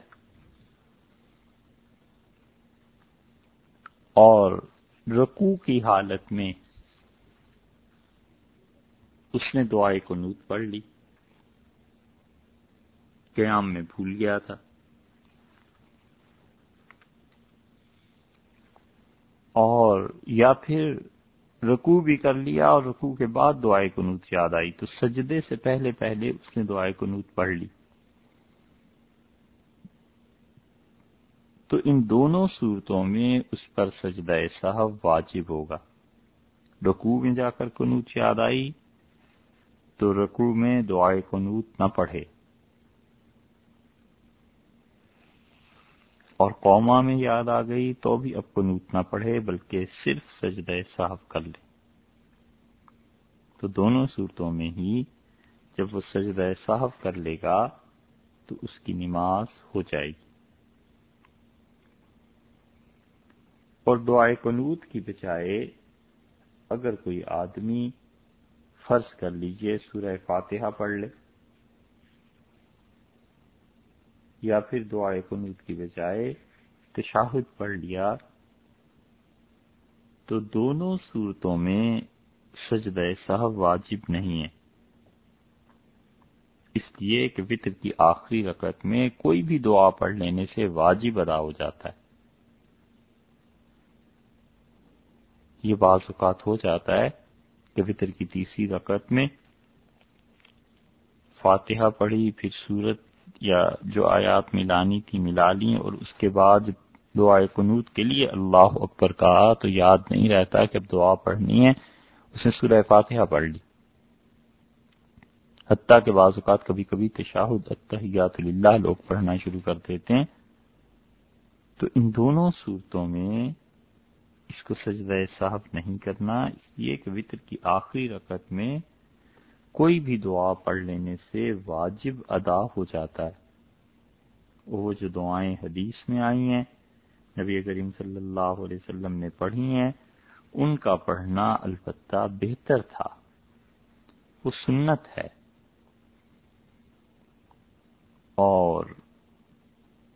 اور رکوع کی حالت میں اس نے دعائے کو نوت پڑھ لی۔ قیام میں بھول گیا تھا۔ اور یا پھر رکوع بھی کر لیا اور رکوع کے بعد دعائے کنوت یاد آئی۔ تو سجدے سے پہلے پہلے اس نے دعائے کنوت پڑھ لی۔ تو ان دونوں صورتوں میں اس پر سجدہ صاحب واجب ہوگا۔ رکوع میں جا کر کنوت یاد آئی تو رکوع میں دعائے کنوت نہ پڑھے۔ اور قوما میں یاد آ گئی تو بھی اب قنوت نہ پڑھے بلکہ صرف سجدہ صاحب کر لے۔ تو دونوں صورتوں میں ہی جب وہ سجدہ صاحب کر لے گا تو اس کی نماز ہو جائے گی۔ اور دعائے قنوت کی بجائے اگر کوئی آدمی فرض کر لیجیے سورہ فاتحہ پڑھ لے یا پھر دعائے قنوت کی بجائے تشاہد پڑھ لیا، تو دونوں صورتوں میں سجدہ صاحب واجب نہیں ہے۔ اس لیے کہ وطر کی آخری رکعت میں کوئی بھی دعا پڑھ لینے سے واجب ادا ہو جاتا ہے۔ یہ بعض اوقات ہو جاتا ہے کہ وطر کی تیسری رکعت میں فاتحہ پڑھی، پھر سورت یا جو آیات ملانی تھی ملا لی اور اس کے بعد دعائے قنوت کے لیے اللہ اکبر کہا تو یاد نہیں رہتا کہ اب دعا پڑھنی ہے، اس نے سورہ فاتحہ پڑھ لی۔ حتیٰ کے بعض اوقات کبھی کبھی تشاہد اتحیات اللہ لوگ پڑھنا شروع کر دیتے ہیں۔ تو ان دونوں صورتوں میں اس کو سجدہ صاحب نہیں کرنا، اس لیے کہ وطر کی آخری رکعت میں کوئی بھی دعا پڑھ لینے سے واجب ادا ہو جاتا ہے۔ وہ جو دعائیں حدیث میں آئی ہیں، نبی کریم صلی اللہ علیہ وسلم نے پڑھی ہیں، ان کا پڑھنا البتہ بہتر تھا۔ وہ سنت ہے۔ اور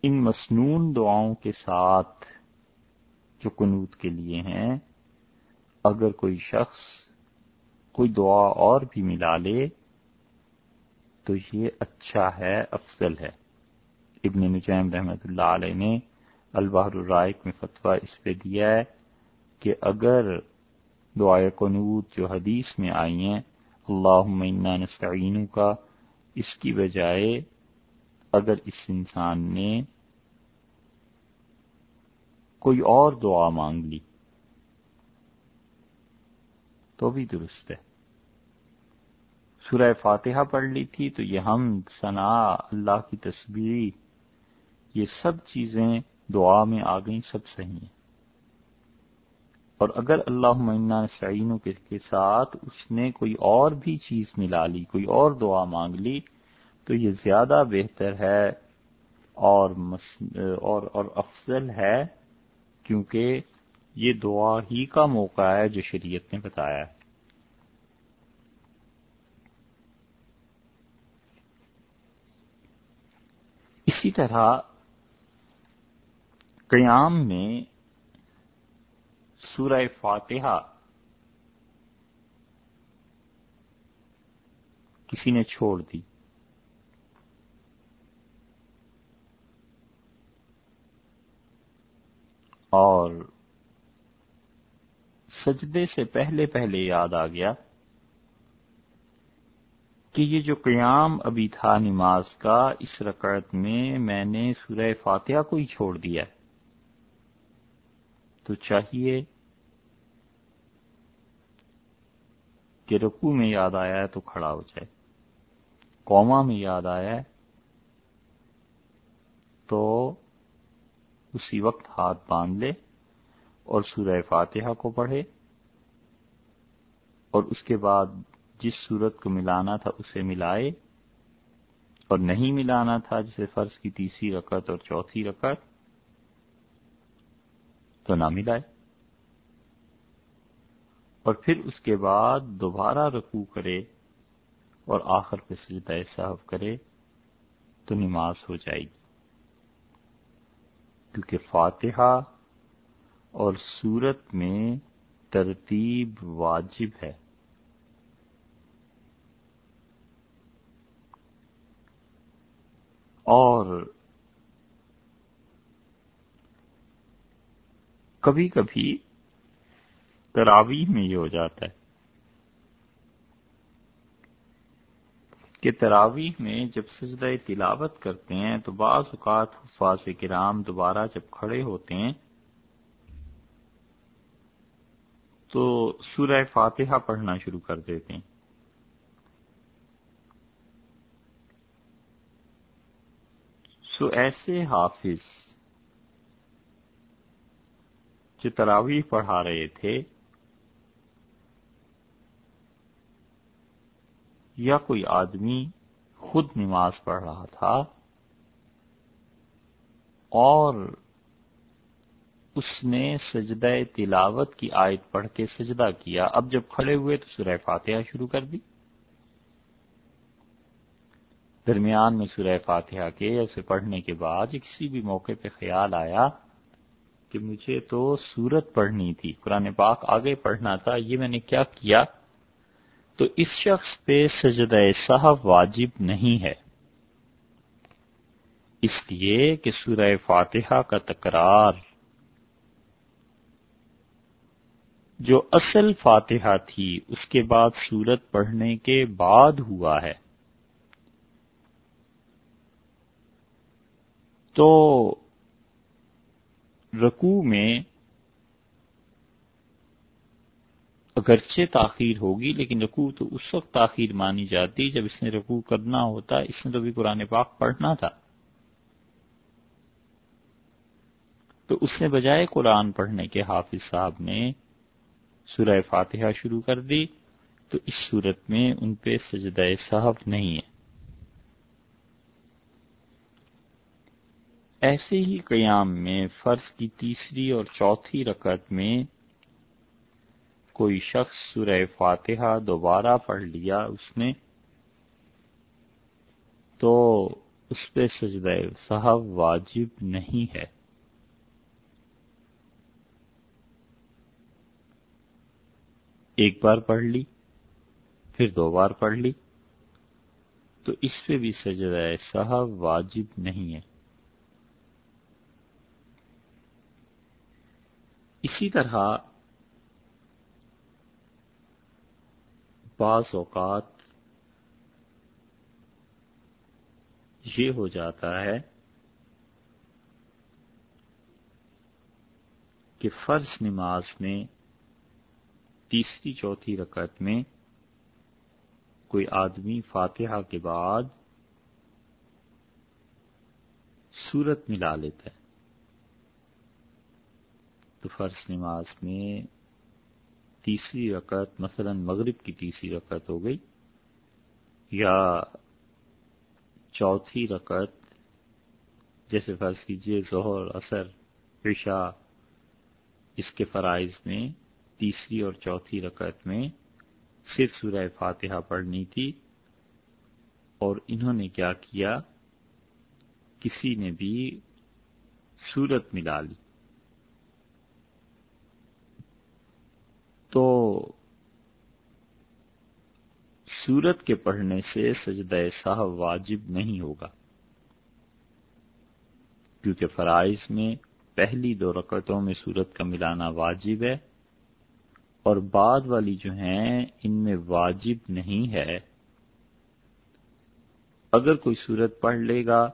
ان مسنون دعاؤں کے ساتھ جو قنوت کے لیے ہیں، اگر کوئی شخص کوئی دعا اور بھی ملا لے، تو یہ اچھا ہے، افضل ہے۔ ابن نجیم رحمت اللہ علیہ نے البحر الرائق میں فتویٰ اس پہ دیا ہے کہ اگر دعائے قنوت جو حدیث میں آئی ہیں اللہ نستعین کا اس کی بجائے اگر اس انسان نے کوئی اور دعا مانگ لی تو بھی درست ہے۔ سورہ فاتحہ پڑھ لی تھی تو یہ ہم ثنا اللہ کی تصویر یہ سب چیزیں دعا میں آ گئیں سب صحیح ہیں۔ اور اگر اللہ منا سعینوں کے ساتھ اس نے کوئی اور بھی چیز ملا لی کوئی اور دعا مانگ لی تو یہ زیادہ بہتر ہے اور اور, اور افضل ہے۔ کیونکہ یہ دعا ہی کا موقع ہے جو شریعت نے بتایا ہے۔ اسی طرح قیام میں سورہ فاتحہ کسی نے چھوڑ دی۔ اور سجدے سے پہلے پہلے یاد آ گیا کہ یہ جو قیام ابھی تھا نماز کا، اس رکعت میں میں نے سورہ فاتحہ کو ہی چھوڑ دیا تو چاہیے کہ رکو میں یاد آیا ہے تو کھڑا ہو جائے۔ قوما میں یاد آیا ہے تو اسی وقت ہاتھ باندھ لے اور سورہ فاتحہ کو پڑھے اور اس کے بعد جس صورت کو ملانا تھا اسے ملائے اور نہیں ملانا تھا جسے فرض کی تیسری رکعت اور چوتھی رکعت، تو نہ ملائے۔ اور پھر اس کے بعد دوبارہ رکوع کرے اور آخر پہ سجدہ صاحب کرے تو نماز ہو جائے گی۔ کیونکہ فاتحہ اور سورت میں ترتیب واجب ہے۔ اور کبھی کبھی تراویح میں یہ ہو جاتا ہے کہ تراویح میں جب سجدہ تلاوت کرتے ہیں تو بعض اوقات حفاظ کرام دوبارہ جب کھڑے ہوتے ہیں تو سورہ فاتحہ پڑھنا شروع کر دیتے ہیں۔ سو ایسے حافظ جو تراویح پڑھا رہے تھے یا کوئی آدمی خود نماز پڑھ رہا تھا اور اس نے سجدہ تلاوت کی آیت پڑھ کے سجدہ کیا، اب جب کھڑے ہوئے تو سورہ فاتحہ شروع کر دی۔ درمیان میں سورہ فاتحہ کے اسے پڑھنے کے بعد کسی بھی موقع پہ خیال آیا کہ مجھے تو سورت پڑھنی تھی، قرآن پاک آگے پڑھنا تھا، یہ میں نے کیا کیا؟ تو اس شخص پہ سجدہ صاحب واجب نہیں ہے۔ اس لیے کہ سورہ فاتحہ کا تکرار، جو اصل فاتحہ تھی، اس کے بعد سورت پڑھنے کے بعد ہوا ہے۔ تو رکوع میں اگرچہ تاخیر ہوگی، لیکن رکوع تو اس وقت تاخیر مانی جاتی جب اس نے رکوع کرنا ہوتا، اس نے تو بھی قرآن پاک پڑھنا تھا۔ تو اس نے بجائے قرآن پڑھنے کے حافظ صاحب نے سورہ فاتحہ شروع کر دی، تو اس صورت میں ان پہ سجدہ صاحب نہیں ہے۔ ایسے ہی قیام میں فرض کی تیسری اور چوتھی رکعت میں کوئی شخص سورہ فاتحہ دوبارہ پڑھ لیا اس نے، تو اس پہ سجدہ صاحب واجب نہیں ہے۔ ایک بار پڑھ لی، پھر دو بار پڑھ لی، تو اس پہ بھی سجدہ صاحب واجب نہیں ہے۔ اسی طرح بعض اوقات یہ ہو جاتا ہے کہ فرض نماز میں تیسری چوتھی رکعت میں کوئی آدمی فاتحہ کے بعد سورت ملا لیتا ہے تو فرض نماز میں تیسری رکعت مثلا مغرب کی تیسری رکعت ہو گئی، یا چوتھی رکعت، جیسے فرض کیجیے ظہر اثر عشاء، اس کے فرائض میں تیسری اور چوتھی رکعت میں صرف سورہ فاتحہ پڑھنی تھی، اور انہوں نے کیا کیا؟ کسی نے بھی سورت ملا لی۔ تو سورت کے پڑھنے سے سجدہ صاحب واجب نہیں ہوگا، کیونکہ فرائض میں پہلی دو رکعتوں میں سورت کا ملانا واجب ہے اور بعد والی جو ہیں ان میں واجب نہیں ہے۔ اگر کوئی صورت پڑھ لے گا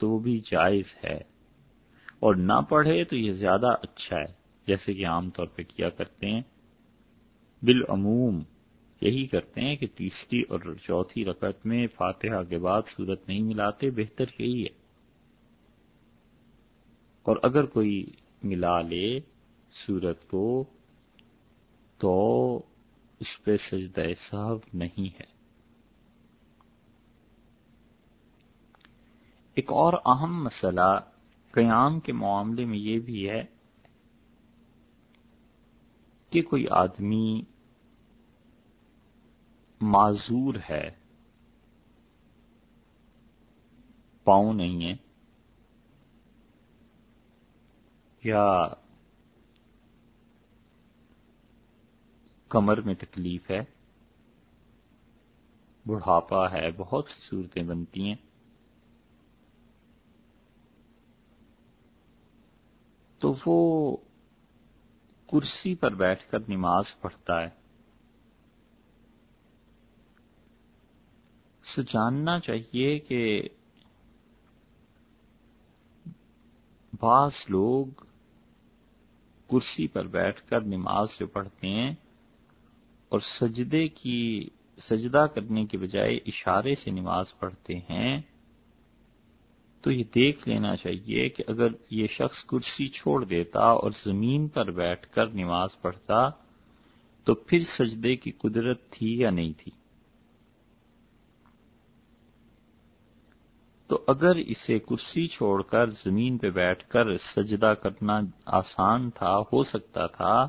تو وہ بھی جائز ہے، اور نہ پڑھے تو یہ زیادہ اچھا ہے، جیسے کہ عام طور پہ کیا کرتے ہیں۔ بالعموم یہی کرتے ہیں کہ تیسری اور چوتھی رکعت میں فاتحہ کے بعد صورت نہیں ملاتے، بہتر یہی ہے۔ اور اگر کوئی ملا لے صورت کو تو اس پہ سجدہ صاحب نہیں ہے۔ ایک اور اہم مسئلہ قیام کے معاملے میں یہ بھی ہے کہ کوئی آدمی معذور ہے، پاؤں نہیں ہے، یا کمر میں تکلیف ہے، بڑھاپا ہے، بہت سی صورتیں بنتی ہیں، تو وہ کرسی پر بیٹھ کر نماز پڑھتا ہے۔ سو جاننا چاہیے کہ بعض لوگ کرسی پر بیٹھ کر نماز جو پڑھتے ہیں اور سجدے کی، سجدہ کرنے کے بجائے اشارے سے نماز پڑھتے ہیں۔ تو یہ دیکھ لینا چاہیے کہ اگر یہ شخص کرسی چھوڑ دیتا اور زمین پر بیٹھ کر نماز پڑھتا تو پھر سجدے کی قدرت تھی یا نہیں تھی؟ تو اگر اسے کرسی چھوڑ کر زمین پہ بیٹھ کر سجدہ کرنا آسان تھا، ہو سکتا تھا،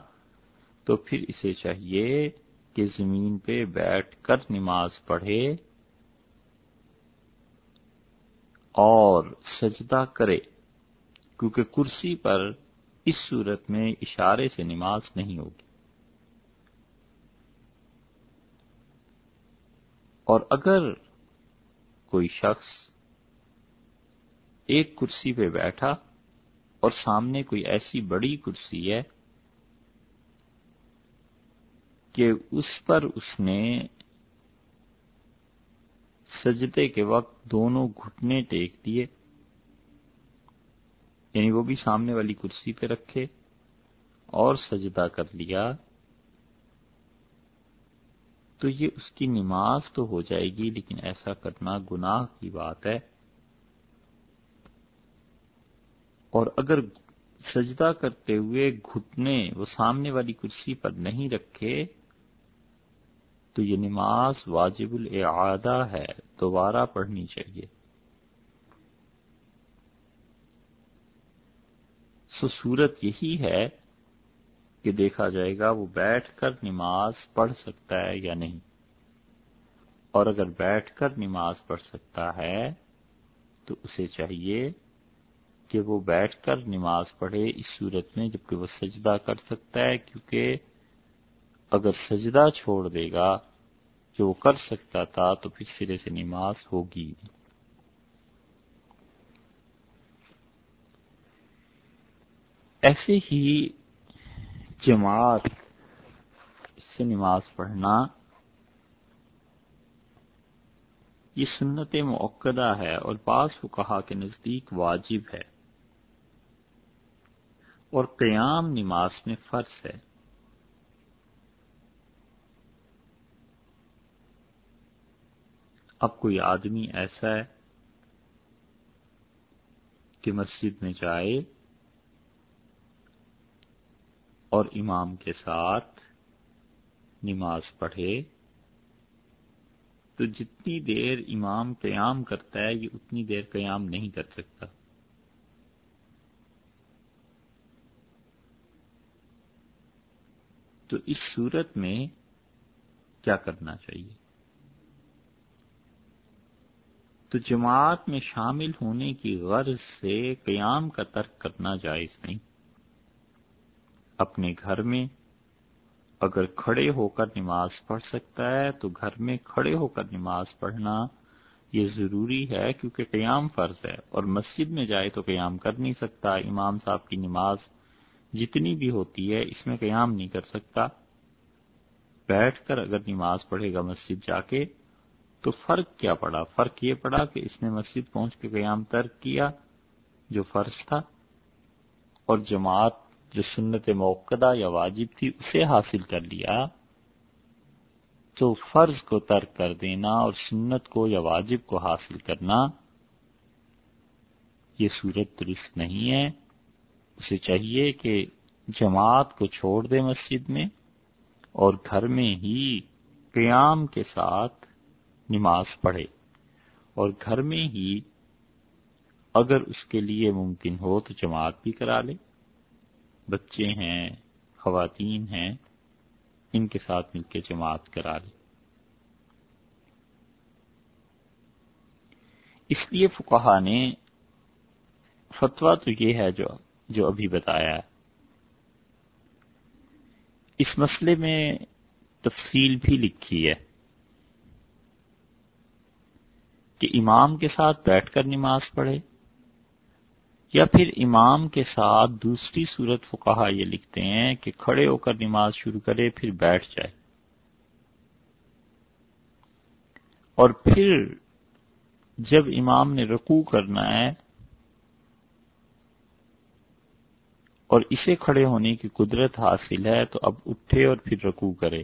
تو پھر اسے چاہیے کہ زمین پہ بیٹھ کر نماز پڑھے۔ اور سجدہ کرے، کیونکہ کرسی پر اس صورت میں اشارے سے نماز نہیں ہوگی۔ اور اگر کوئی شخص ایک کرسی پہ بیٹھا اور سامنے کوئی ایسی بڑی کرسی ہے کہ اس پر اس نے سجدے کے وقت دونوں گھٹنے ٹیک دیے یعنی وہ بھی سامنے والی کرسی پہ رکھے اور سجدہ کر لیا، تو یہ اس کی نماز تو ہو جائے گی، لیکن ایسا کرنا گناہ کی بات ہے۔ اور اگر سجدہ کرتے ہوئے گھٹنے وہ سامنے والی کرسی پر نہیں رکھے تو یہ نماز واجب الاعادہ ہے، دوبارہ پڑھنی چاہیے۔ سو صورت یہی ہے کہ دیکھا جائے گا وہ بیٹھ کر نماز پڑھ سکتا ہے یا نہیں۔ اور اگر بیٹھ کر نماز پڑھ سکتا ہے تو اسے چاہیے کہ وہ بیٹھ کر نماز پڑھے اس صورت میں، جبکہ وہ سجدہ کر سکتا ہے، کیونکہ اگر سجدہ چھوڑ دے گا جو وہ کر سکتا تھا تو پھر سرے سے نماز ہوگی۔ ایسے ہی جماعت سے نماز پڑھنا یہ سنت معقدہ ہے اور بعض کو کہا کہ نزدیک واجب ہے اور قیام نماز میں فرض ہے۔ اب کوئی آدمی ایسا ہے کہ مسجد میں جائے اور امام کے ساتھ نماز پڑھے، تو جتنی دیر امام قیام کرتا ہے، یہ اتنی دیر قیام نہیں کر سکتا۔ تو اس صورت میں کیا کرنا چاہیے؟ تو جماعت میں شامل ہونے کی غرض سے قیام کا ترک کرنا جائز نہیں۔ اپنے گھر میں اگر کھڑے ہو کر نماز پڑھ سکتا ہے، تو گھر میں کھڑے ہو کر نماز پڑھنا یہ ضروری ہے کیونکہ قیام فرض ہے اور مسجد میں جائے تو قیام کر نہیں سکتا۔ امام صاحب کی نماز جتنی بھی ہوتی ہے، اس میں قیام نہیں کر سکتا۔ بیٹھ کر اگر نماز پڑھے گا مسجد جا کے تو فرق کیا پڑا؟ فرق یہ پڑا کہ اس نے مسجد پہنچ کے قیام ترک کیا، جو فرض تھا، اور جماعت جو سنت موقع یا واجب تھی، اسے حاصل کر لیا۔ تو فرض کو ترک کر دینا اور سنت کو یا واجب کو حاصل کرنا، یہ صورت درست نہیں ہے۔ اسے چاہیے کہ جماعت کو چھوڑ دے مسجد میں اور گھر میں ہی قیام کے ساتھ نماز پڑھے۔ اور گھر میں ہی اگر اس کے لیے ممکن ہو تو جماعت بھی کرا لے۔ بچے ہیں، خواتین ہیں، ان کے ساتھ مل کے جماعت کرا لے۔ اس لیے فکہ نے فتویٰ تو یہ ہے جو جو ابھی بتایا۔ ہے اس مسئلے میں تفصیل بھی لکھی ہے۔ کہ امام کے ساتھ بیٹھ کر نماز پڑھے یا پھر امام کے ساتھ دوسری صورت کو کہا یہ لکھتے ہیں کہ کھڑے ہو کر نماز شروع کرے پھر بیٹھ جائے اور پھر جب امام نے رکوع کرنا ہے اور اسے کھڑے ہونے کی قدرت حاصل ہے تو اب اٹھے اور پھر رکوع کرے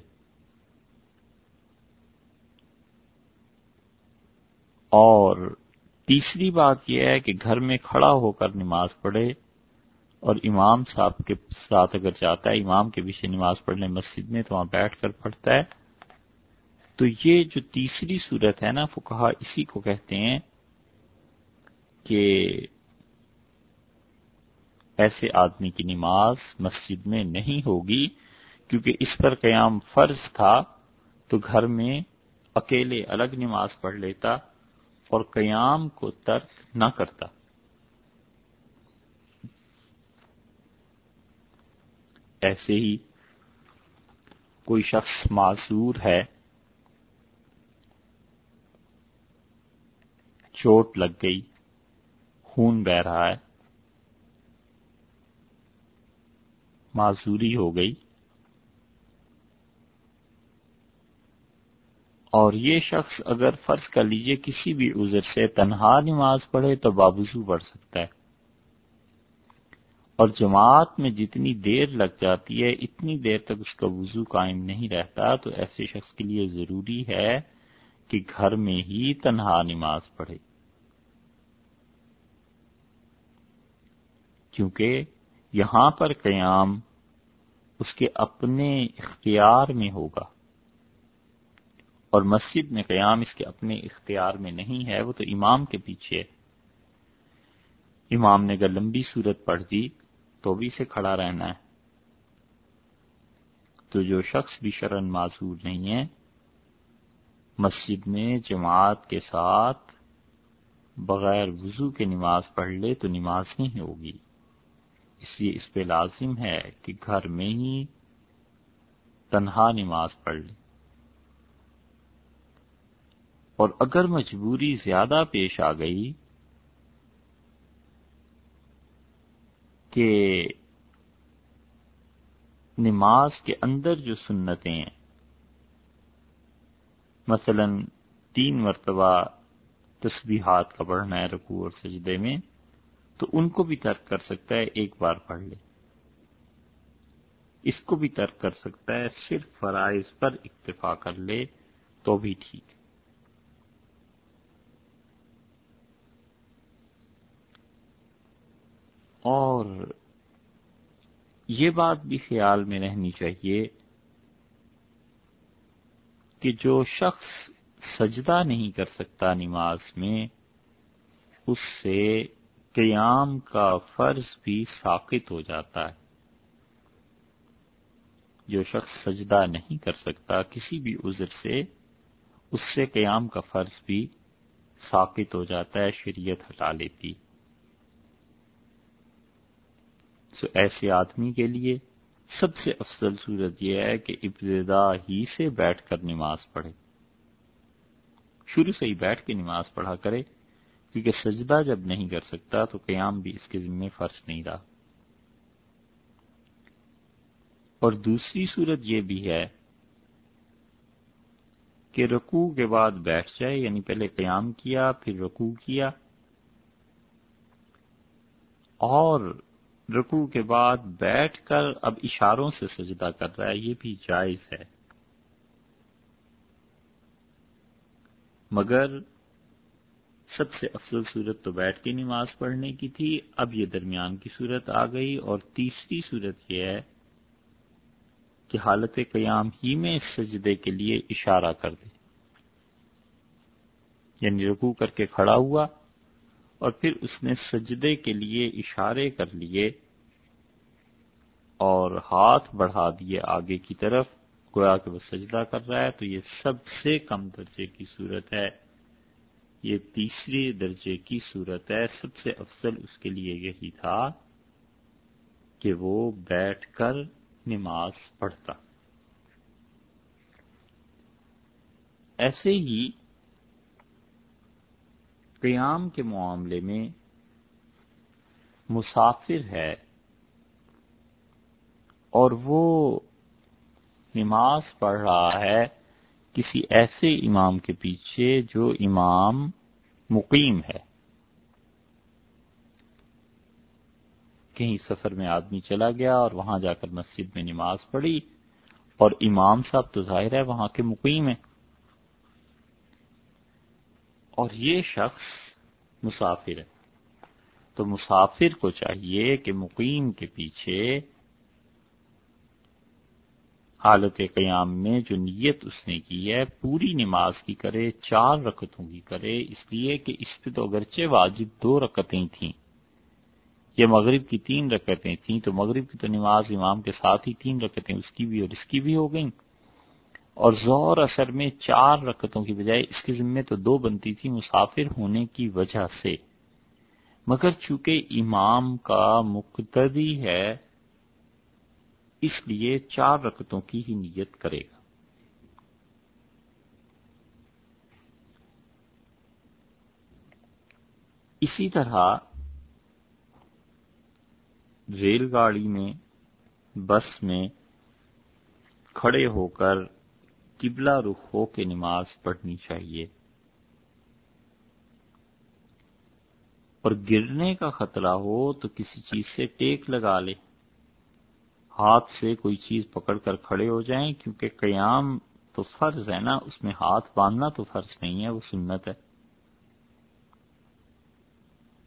اور تیسری بات یہ ہے کہ گھر میں کھڑا ہو کر نماز پڑھے اور امام صاحب کے ساتھ اگر جاتا ہے، امام کے پیچھے نماز پڑھنے مسجد میں تو وہاں بیٹھ کر پڑھتا ہے۔ تو یہ جو تیسری صورت ہے نا فکہ اسی کو کہتے ہیں کہ ایسے آدمی کی نماز مسجد میں نہیں ہوگی، کیونکہ اس پر قیام فرض تھا تو گھر میں اکیلے الگ نماز پڑھ لیتا۔ اور قیام کو ترک نہ کرتا۔ ایسے ہی کوئی شخص معذور ہے، چوٹ لگ گئی، خون بہ رہا ہے، معذوری ہو گئی اور یہ شخص اگر فرض کر لیجیے کسی بھی عذر سے تنہا نماز پڑھے تو بابوزو پڑھ سکتا ہے۔ اور جماعت میں جتنی دیر لگ جاتی ہے، اتنی دیر تک اس کا وضو قائم نہیں رہتا۔ تو ایسے شخص کے لیے ضروری ہے کہ گھر میں ہی تنہا نماز پڑھے۔ کیونکہ یہاں پر قیام اس کے اپنے اختیار میں ہوگا۔ اور مسجد میں قیام اس کے اپنے اختیار میں نہیں ہے، وہ تو امام کے پیچھے ہے۔ امام نے اگر لمبی صورت پڑھ دی تو بھی سے کھڑا رہنا ہے۔ تو جو شخص بھی شرن معذور نہیں ہے، مسجد میں جماعت کے ساتھ بغیر وضو کے نماز پڑھ لے تو نماز نہیں ہوگی۔ اس لیے اس پہ لازم ہے کہ گھر میں ہی تنہا نماز پڑھ لے۔ اور اگر مجبوری زیادہ پیش آ گئی کہ نماز کے اندر جو سنتیں ہیں، مثلا تین مرتبہ تسبیحات کا پڑھنا ہے رکوع اور سجدے میں، تو ان کو بھی ترک کر سکتا ہے ایک بار پڑھ لے۔ اس کو بھی ترک کر سکتا ہے، صرف فرائض پر اکتفا کر لے تو بھی ٹھیک۔ اور یہ بات بھی خیال میں رہنی چاہیے کہ جو شخص سجدہ نہیں کر سکتا نماز میں، اس سے قیام کا فرض بھی ساقت ہو جاتا ہے۔ جو شخص سجدہ نہیں کر سکتا کسی بھی عذر سے، اس سے قیام کا فرض بھی ساقت ہو جاتا ہے، شریعت ہٹا لیتی۔ تو ایسے آدمی کے لیے سب سے افضل صورت یہ ہے کہ ابتدا ہی سے بیٹھ کر نماز پڑھے۔ شروع سے ہی بیٹھ کے نماز پڑھا کرے، کیونکہ سجدہ جب نہیں کر سکتا تو قیام بھی اس کے ذمے فرض نہیں رہا۔ اور دوسری صورت یہ بھی ہے کہ رکوع کے بعد بیٹھ جائے یعنی پہلے قیام کیا، پھر رکوع کیا۔ اور رکوع کے بعد بیٹھ کر اب اشاروں سے سجدہ کر رہا ہے، یہ بھی جائز ہے۔ مگر سب سے افضل صورت تو بیٹھ کے نماز پڑھنے کی تھی، اب یہ درمیان کی صورت آ گئی اور تیسری صورت یہ ہے کہ حالت قیام ہی میں سجدے کے لیے اشارہ کر دے۔ یعنی رکوع کر کے کھڑا ہوا اور پھر اس نے سجدے کے لیے اشارے کر لیے۔ اور ہاتھ بڑھا دیے آگے کی طرف۔ گویا کہ وہ سجدہ کر رہا ہے، تو یہ سب سے کم درجے کی صورت ہے۔ یہ تیسری درجے کی صورت ہے۔ سب سے افضل اس کے لیے یہی تھا کہ وہ بیٹھ کر نماز پڑھتا۔ ایسے ہی قیام کے معاملے میں مسافر ہے۔ اور وہ نماز پڑھ رہا ہے کسی ایسے امام کے پیچھے جو امام مقیم ہے۔ کہیں سفر میں آدمی چلا گیا اور وہاں جا کر مسجد میں نماز پڑھی اور امام صاحب تو ظاہر ہے وہاں کے مقیم ہیں۔ اور یہ شخص مسافر ہے۔ تو مسافر کو چاہیے کہ مقیم کے پیچھے حالت قیام میں جو نیت اس نے کی ہے، پوری نماز کی کرے، چار رکتوں کی کرے، اس لیے کہ اس پہ تو اگرچہ واجب دو رکتیں تھیں یہ مغرب کی تین رکتیں تھیں، تو مغرب کی تو نماز امام کے ساتھ ہی تین رکتیں اس کی بھی اور اس کی بھی ہو گئیں۔ اور زور اثر میں چار رکتوں کی بجائے اس کے ذمے تو دو بنتی تھی مسافر ہونے کی وجہ سے۔ مگر چونکہ امام کا مقتدی ہے اس لیے چار رکتوں کی ہی نیت کرے گا۔ اسی طرح ریل گاڑی میں، بس میں کھڑے ہو کر قبلہ رخ ہو کے نماز پڑھنی چاہیے۔ اور گرنے کا خطرہ ہو تو کسی چیز سے ٹیک لگا لے۔ ہاتھ سے کوئی چیز پکڑ کر کھڑے ہو جائیں، کیونکہ قیام تو فرض ہے نا، اس میں ہاتھ باندھنا تو فرض نہیں ہے، وہ سنت ہے۔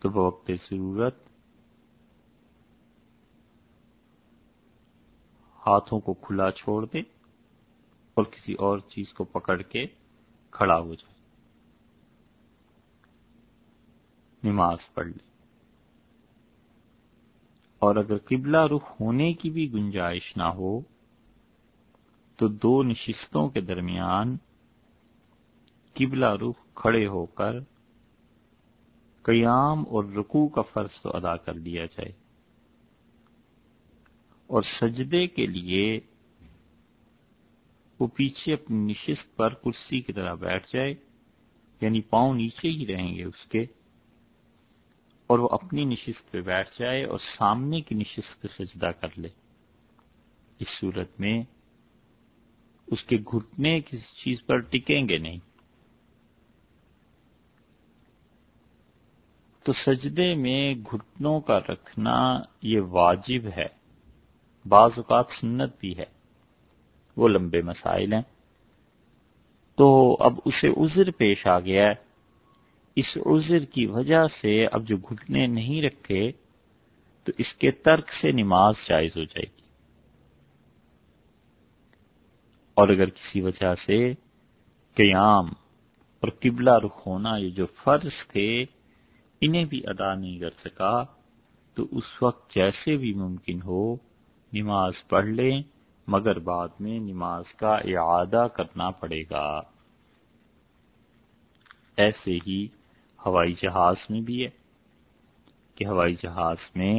تو بوقت ضرورت، ہاتھوں کو کھلا چھوڑ دے اور کسی اور چیز کو پکڑ کے کھڑا ہو جائے نماز پڑھ لے اور اگر قبلہ رخ ہونے کی بھی گنجائش نہ ہو، تو دو نشستوں کے درمیان قبلہ رخ کھڑے ہو کر قیام اور رکوع کا فرض تو ادا کر دیا جائے۔ اور سجدے کے لیے وہ پیچھے اپنی نشست پر کرسی کی طرح بیٹھ جائے یعنی پاؤں نیچے ہی رہیں گے اس کے۔ اور وہ اپنی نشست پہ بیٹھ جائے اور سامنے کی نشست پہ سجدہ کر لے۔ اس صورت میں اس کے گھٹنے کسی چیز پر ٹکیں گے نہیں۔ تو سجدے میں گھٹنوں کا رکھنا یہ واجب ہے۔ بعض اوقات سنت بھی ہے۔ وہ لمبے مسائل ہیں۔ تو اب اسے عذر پیش آ گیا ہے۔ اس عذر کی وجہ سے اب جو گھٹنے نہیں رکھے، تو اس کے ترک سے نماز جائز ہو جائے گی۔ اور اگر کسی وجہ سے قیام اور قبلہ رخ ہونا یہ جو فرض تھے، انہیں بھی ادا نہیں کر سکا، تو اس وقت جیسے بھی ممکن ہو نماز پڑھ لیں، مگر بعد میں نماز کا اعادہ کرنا پڑے گا۔ ایسے ہی ہوائی جہاز میں بھی ہے کہ ہوائی جہاز میں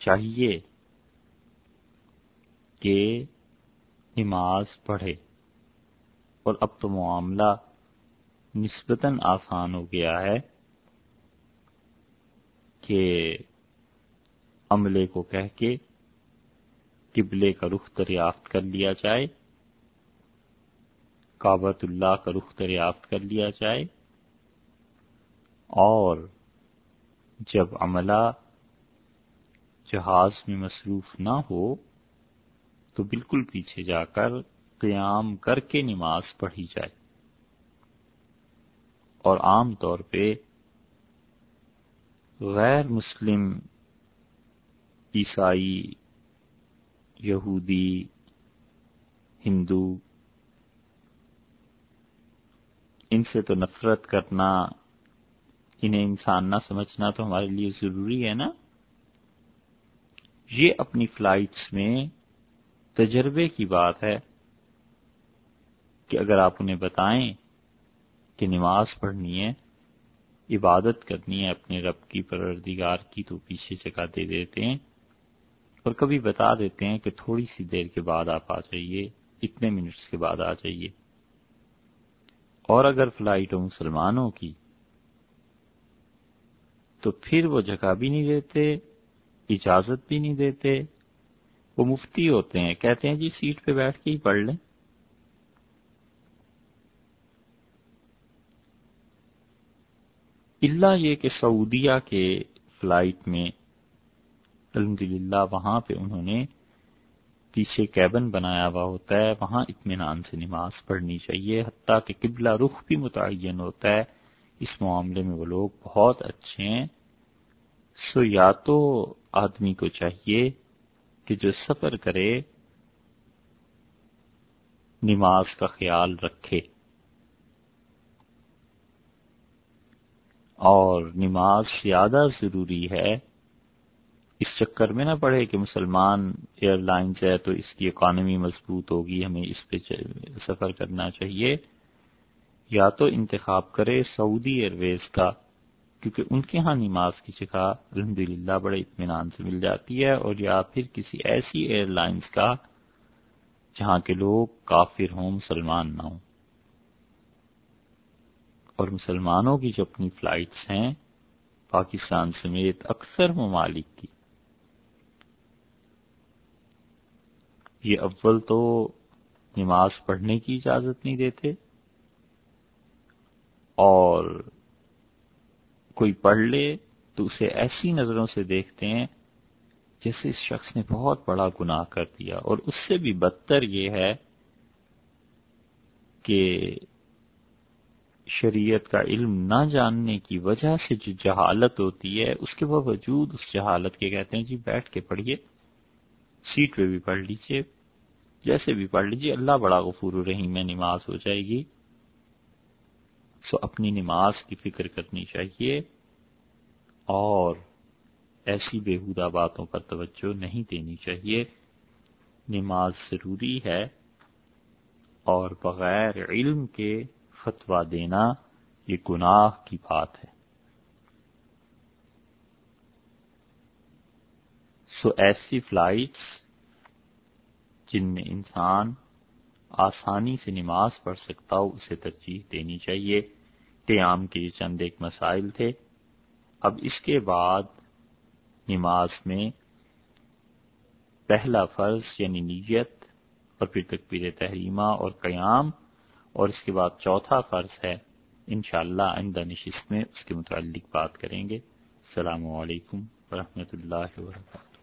چاہیے کہ نماز پڑھے اور اب تو معاملہ نسبتاً آسان ہو گیا ہے کہ عملے کو کہہ کے قبلے کا رخ دریافت کر لیا جائے کابت اللہ کا رخ دریافت کر لیا جائے اور جب عملہ جہاز میں مصروف نہ ہو تو بالکل پیچھے جا کر قیام کر کے نماز پڑھی جائے۔ اور عام طور پہ غیر مسلم، عیسائی، یہودی، ہندو، ان سے تو نفرت کرنا انہیں انسان نہ سمجھنا تو ہمارے لیے ضروری ہے نا؟ یہ اپنی فلائٹس میں تجربے کی بات ہے کہ اگر آپ انہیں بتائیں کہ نماز پڑھنی ہے، عبادت کرنی ہے اپنے رب کی، پروردگار کی، تو پیچھے جگہ دے دیتے ہیں اور کبھی بتا دیتے ہیں کہ تھوڑی سی دیر کے بعد آپ آ جائیے، اتنے منٹس کے بعد آ جائیے۔ اور اگر فلائٹ ہو مسلمانوں کی تو پھر وہ جگہ بھی نہیں دیتے، اجازت بھی نہیں دیتے۔ وہ مفتی ہوتے ہیں، کہتے ہیں جی سیٹ پہ بیٹھ کے ہی پڑھ لیں۔ اللہ یہ کہ سعودیہ کے فلائٹ میں الحمد وہاں پہ انہوں نے پیچھے کیبن بنایا ہوا ہوتا ہے، وہاں اطمینان سے نماز پڑھنی چاہیے، حتیٰ کہ قبلہ رخ بھی متعین ہوتا ہے۔ اس معاملے میں وہ لوگ بہت اچھے ہیں۔ سو یا تو آدمی کو چاہیے کہ جو سفر کرے، نماز کا خیال رکھے۔ اور نماز زیادہ ضروری ہے۔ اس چکر میں نہ پڑے کہ مسلمان ایئر لائنز ہے تو اس کی اکانومی مضبوط ہوگی، ہمیں اس پہ سفر کرنا چاہیے۔ یا تو انتخاب کرے سعودی ایئر ویز کا، کیونکہ ان کے ہاں نماز کی جگہ الحمد للہ بڑے اطمینان سے مل جاتی ہے، اور یا پھر کسی ایسی ایئر لائنز کا جہاں کے لوگ کافر ہوں، مسلمان نہ ہوں۔ اور مسلمانوں کی جو اپنی فلائٹس ہیں، پاکستان سمیت اکثر ممالک کی۔ یہ اول تو نماز پڑھنے کی اجازت نہیں دیتے اور کوئی پڑھ لے تو اسے ایسی نظروں سے دیکھتے ہیں جیسے اس شخص نے بہت بڑا گناہ کر دیا اور اس سے بھی بدتر یہ ہے کہ شریعت کا علم نہ جاننے کی وجہ سے جو جہالت ہوتی ہے، اس کے باوجود اس جہالت کے کہتے ہیں جی بیٹھ کے پڑھیے، سیٹ پہ بھی پڑھ لیجیے جیسے بھی پڑھ لیجیے اللہ بڑا غفور الرحیم میں نماز ہو جائے گی۔ سو اپنی نماز کی فکر کرنی چاہیے اور ایسی بےحودہ باتوں پر توجہ نہیں دینی چاہیے۔ نماز ضروری ہے اور بغیر علم کے فتویٰ دینا یہ گناہ کی بات ہے۔ سو ایسی فلائٹس جن میں انسان آسانی سے نماز پڑھ سکتا ہو اسے ترجیح دینی چاہیے۔ قیام کے یہ چند ایک مسائل تھے۔ اب اس کے بعد نماز میں پہلا فرض یعنی نیت اور پھر تکبیر تحریمہ اور قیام اور اس کے بعد چوتھا فرض ہے۔ انشاءاللہ آئندہ نشست میں اس کے متعلق بات کریں گے۔ السلام علیکم ورحمۃ اللہ وبرکاتہ۔